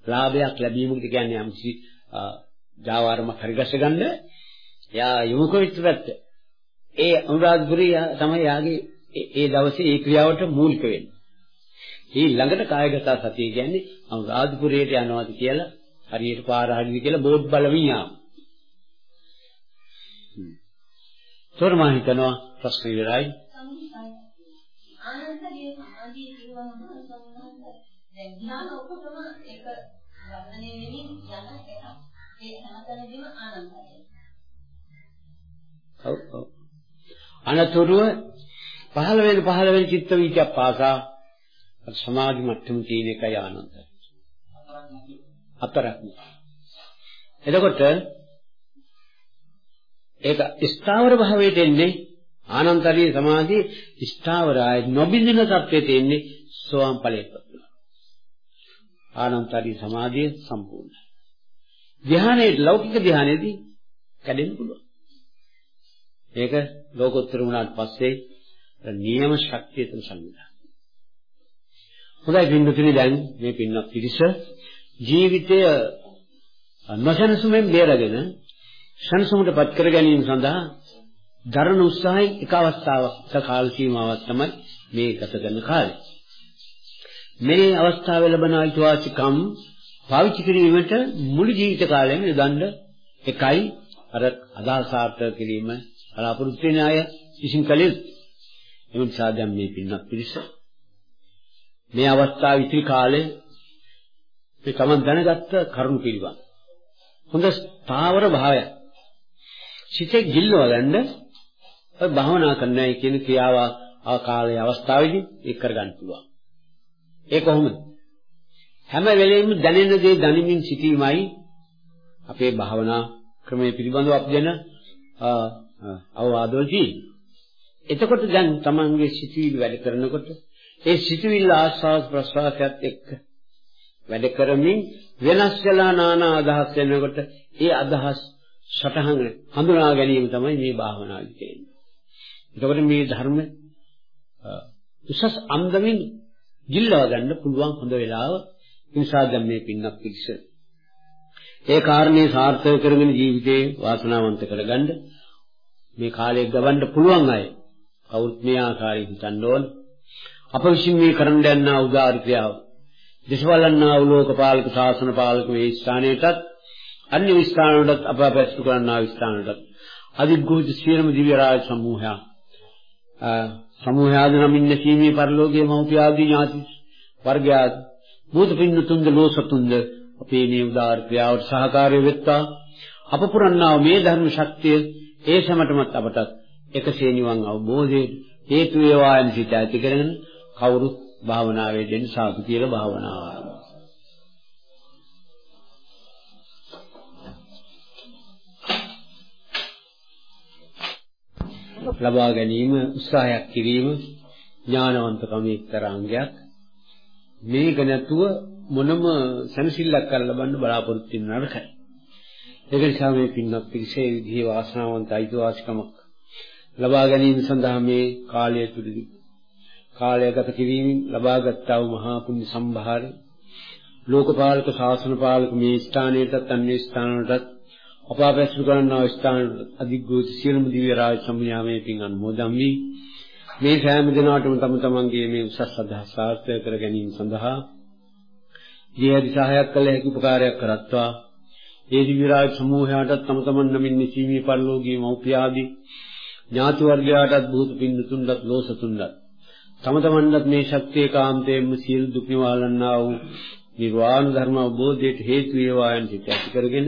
ලාභයක් ලැබීමකට කියන්නේ යම්සි ජාවාරමක් හරි ගස්ස ගන්න යා යොමුක වෙච්ච පැත්ත. ඒ අනුරාධපුරේ තමයි යාගේ ඒ දවසේ ඒ ක්‍රියාවට මූලික වෙන්නේ. ඊළඟට කායගත සතිය කියන්නේ අනුරාධපුරයට යනවාද කියලා හරියට පාර හරිද කියලා බෝඩ් බලමින් යාම. තොර මම හිතනවා ප්‍රශ්න ඉවරයි. ආනන්දගේ සමාධිය කියවම සම්බන්ධ දැන් ධ්‍යාන ඔක්කොම එක වර්ධනය වෙමින් යන එක. ඒ හැමතැනදීම ආනන්දයි. ඔව් ඔව්. අනතුරුව පහළ වෙන පහළ වෙන චිත්ත වීතියක් පාසා සමාධි මට්ටම තියෙන එකයි ආනන්ද. හතරක්. එතකොට ඒක ස්ථාවර භාවයට එන්නේ ආනන්තරී සමාධිය ස්ථාවරයි නොබින්දින තත්ත්වයට එන්නේ සෝවාන් ඵලයට. ආනන්තරී සමාධිය සම්පූර්ණයි. ධ්‍යානයේ ලෞකික ධ්‍යානයේදී කැඩෙන්න පුළුවන්. ඒක ලෝකෝත්තර වුණාට පස්සේ නියම ශක්තිය තුන සංවිධානය. හොඳයි පින්නතුනි දැන් මේ පින්නක් පිරිස ජීවිතය නොසනසුමෙන් බේරගෙන සනසුමටපත් කර ගැනීම සඳහා දරණ උත්සාහයෙන් එක අවස්ථාවක් කාල සීමාවක් තමයි මේ ගත කරන කාලය. මේ අවස්ථාවේ ලැබෙන අයිතිවාසිකම් පාවිච්චි කිරීමට මුළු ජීවිත කාලයම යොදන්න එකයි අර අදහස සාර්ථක කිරීම බලාපොරොත්තු වෙන අය විසින් කළ යුත්තේ. එම නිසා දැන් මේ පින්නක් පිරිස මේ අවස්ථාව ඉතිරි කාලේ මේ තමන් දැනගත්ත කරුණු පිළිබඳ හොඳ ස්ථාවර භාවයක් සිතේ ගිල්ලව ගන්න ඔය භාවනා කරන්නයි කියන ක්‍රියාව ආකාලයේ අවස්ථාවේදී ඒක කරගන්න පුළුවන්. ඒ කොහොමද? හැම වෙලෙම දැනෙන දේ දැනමින් සිටීමයි අපේ භාවනා ක්‍රමයේ පිළිබඳව අපි දෙන අවවාදවල තියෙන්නේ. එතකොට දැන් තමන්ගේ සිතුවිලි වැඩ කරනකොට ඒ සිතුවිල්ල ආස්වාද ප්‍රසවාසයත් එක්ක වැඩ කරමින් වෙනස් වෙලා নানা අදහස් වෙනකොට ඒ අදහස් සටහන් හඳුනා ගැනීම තමයි මේ භාවනාවේ තියෙන්නේ. එතකොට මේ ධර්ම උසස් අන්දමින් ගිල්ලව ගන්න පුළුවන් හොඳ වෙලාව නිසා දැන් මේ පින්නක් පිළිස. ඒ කාරණේ සාර්ථක කරගෙන ජීවිතේ වාසනාවන්ත කරගන්න මේ කාලය ගවන්න පුළුවන් අය කවුරුත් මේ ආකාරයෙන් හිතන්න ඕන. අප විසින් මේ කරන්න යනා උදාාර ක්‍රියාව. දේශවලන්නා වූ ලෝකපාලක ශාසන පාලක මේ ස්ථානයටත් අන්‍ය ස්ථානවලට අප පැසු කරන්නා ස්ථානවලට අධිග්‍රෝධ සියලුම දිව්‍ය රාජ සමූහයා සමූහයාද නමින් නැසීමේ පරිලෝකයේ මෞපිය ආදී ඥාති වර්ගයාද බුදු පින්නතුන්ද ලෝසතුන්ද අපේ මේ උදාාර ක්‍රියාවට සහකාරී වෙත්තා අප පුරන්නා මේ ධර්ම ශක්තිය ඒ සමටමත් අපට එකසේ නිවන් අවබෝධයේ හේතු වේවායන් සිත ඇති කරගෙන කවුරුත් භාවනාවේ දෙන්න සාදු කියලා භාවනාව ලබා ගැනීම උත්සාහයක් කිරීම ඥානවන්තකමේ එක්තරාංගයක් මේක නැතුව මොනම සනසිල්ලක් කර ලබන්න බලාපොරොත්තු වෙන නරකයි. ඒක නිසා මේ පින්වත් පිරිසේ විදිහේ වාසනාවන්ත අයිතිවාසිකමක් ලබා ගැනීම සඳහා මේ කාලය තුලදී කාලය ගත කිරීමෙන් ලබාගත් වූ මහා පුණ්‍ය සම්භාරය ලෝකපාලක ශාසන පාලක මේ ස්ථානයටත් අන්‍ය ස්ථානවලටත් අපාපැසු කරන්නා ස්ථාන අධිග්‍රෝධ සියලුම දිව්‍ය රාජ සම්ඥාමේ පින් අනුමෝදන් වී මේ සෑම දිනකටම තම තමන්ගේ මේ උසස් අදහස් සාර්ථක කර ගැනීම සඳහා ජීවිත සහායක් කළ හැකි උපකාරයක් කරත්වා. ඒ දිව්‍ය රාජ සමූහයාටත් තම තමන් නමින් නිසීමේ පරිලෝකීය මෞපියාදී ඥාති වර්ගයාටත් බුදු පින්නතුන්වත් ලෝසතුන්වත් තම තමන්වත් මේ ශක්තිය කාන්තේම සියලු දුක් නිවාලන්නා වූ නිර්වාණ ධර්ම අවබෝධයට හේතු වේවා යන සිත ඇති කරගෙන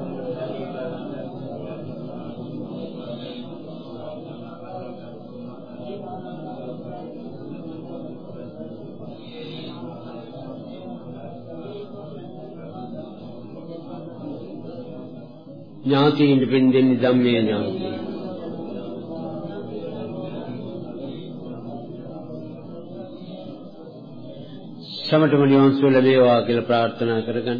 ඥාතීන් දෙන්නේ ධම්මේ ඥාති සමතම නිවන් සුව ලැබේවා කියලා ප්‍රාර්ථනා කරගන්න.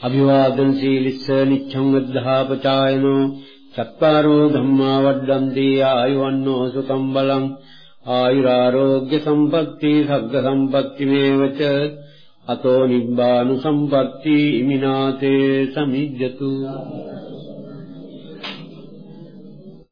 අභිවාදන සීලිස්ස නිච්ඡං වද්ධාපචායනෝ චත්තාරෝ ධම්මා වඩ්ඩන්ති ආයුවන්නෝ සුතම් බලං ආයුරාෝග්‍ය සම්පatti සග්ග සම්පatti මේවච අතෝ නිබ්බානු සම්පatti ඉමිනාතේ සමිජ්ජතු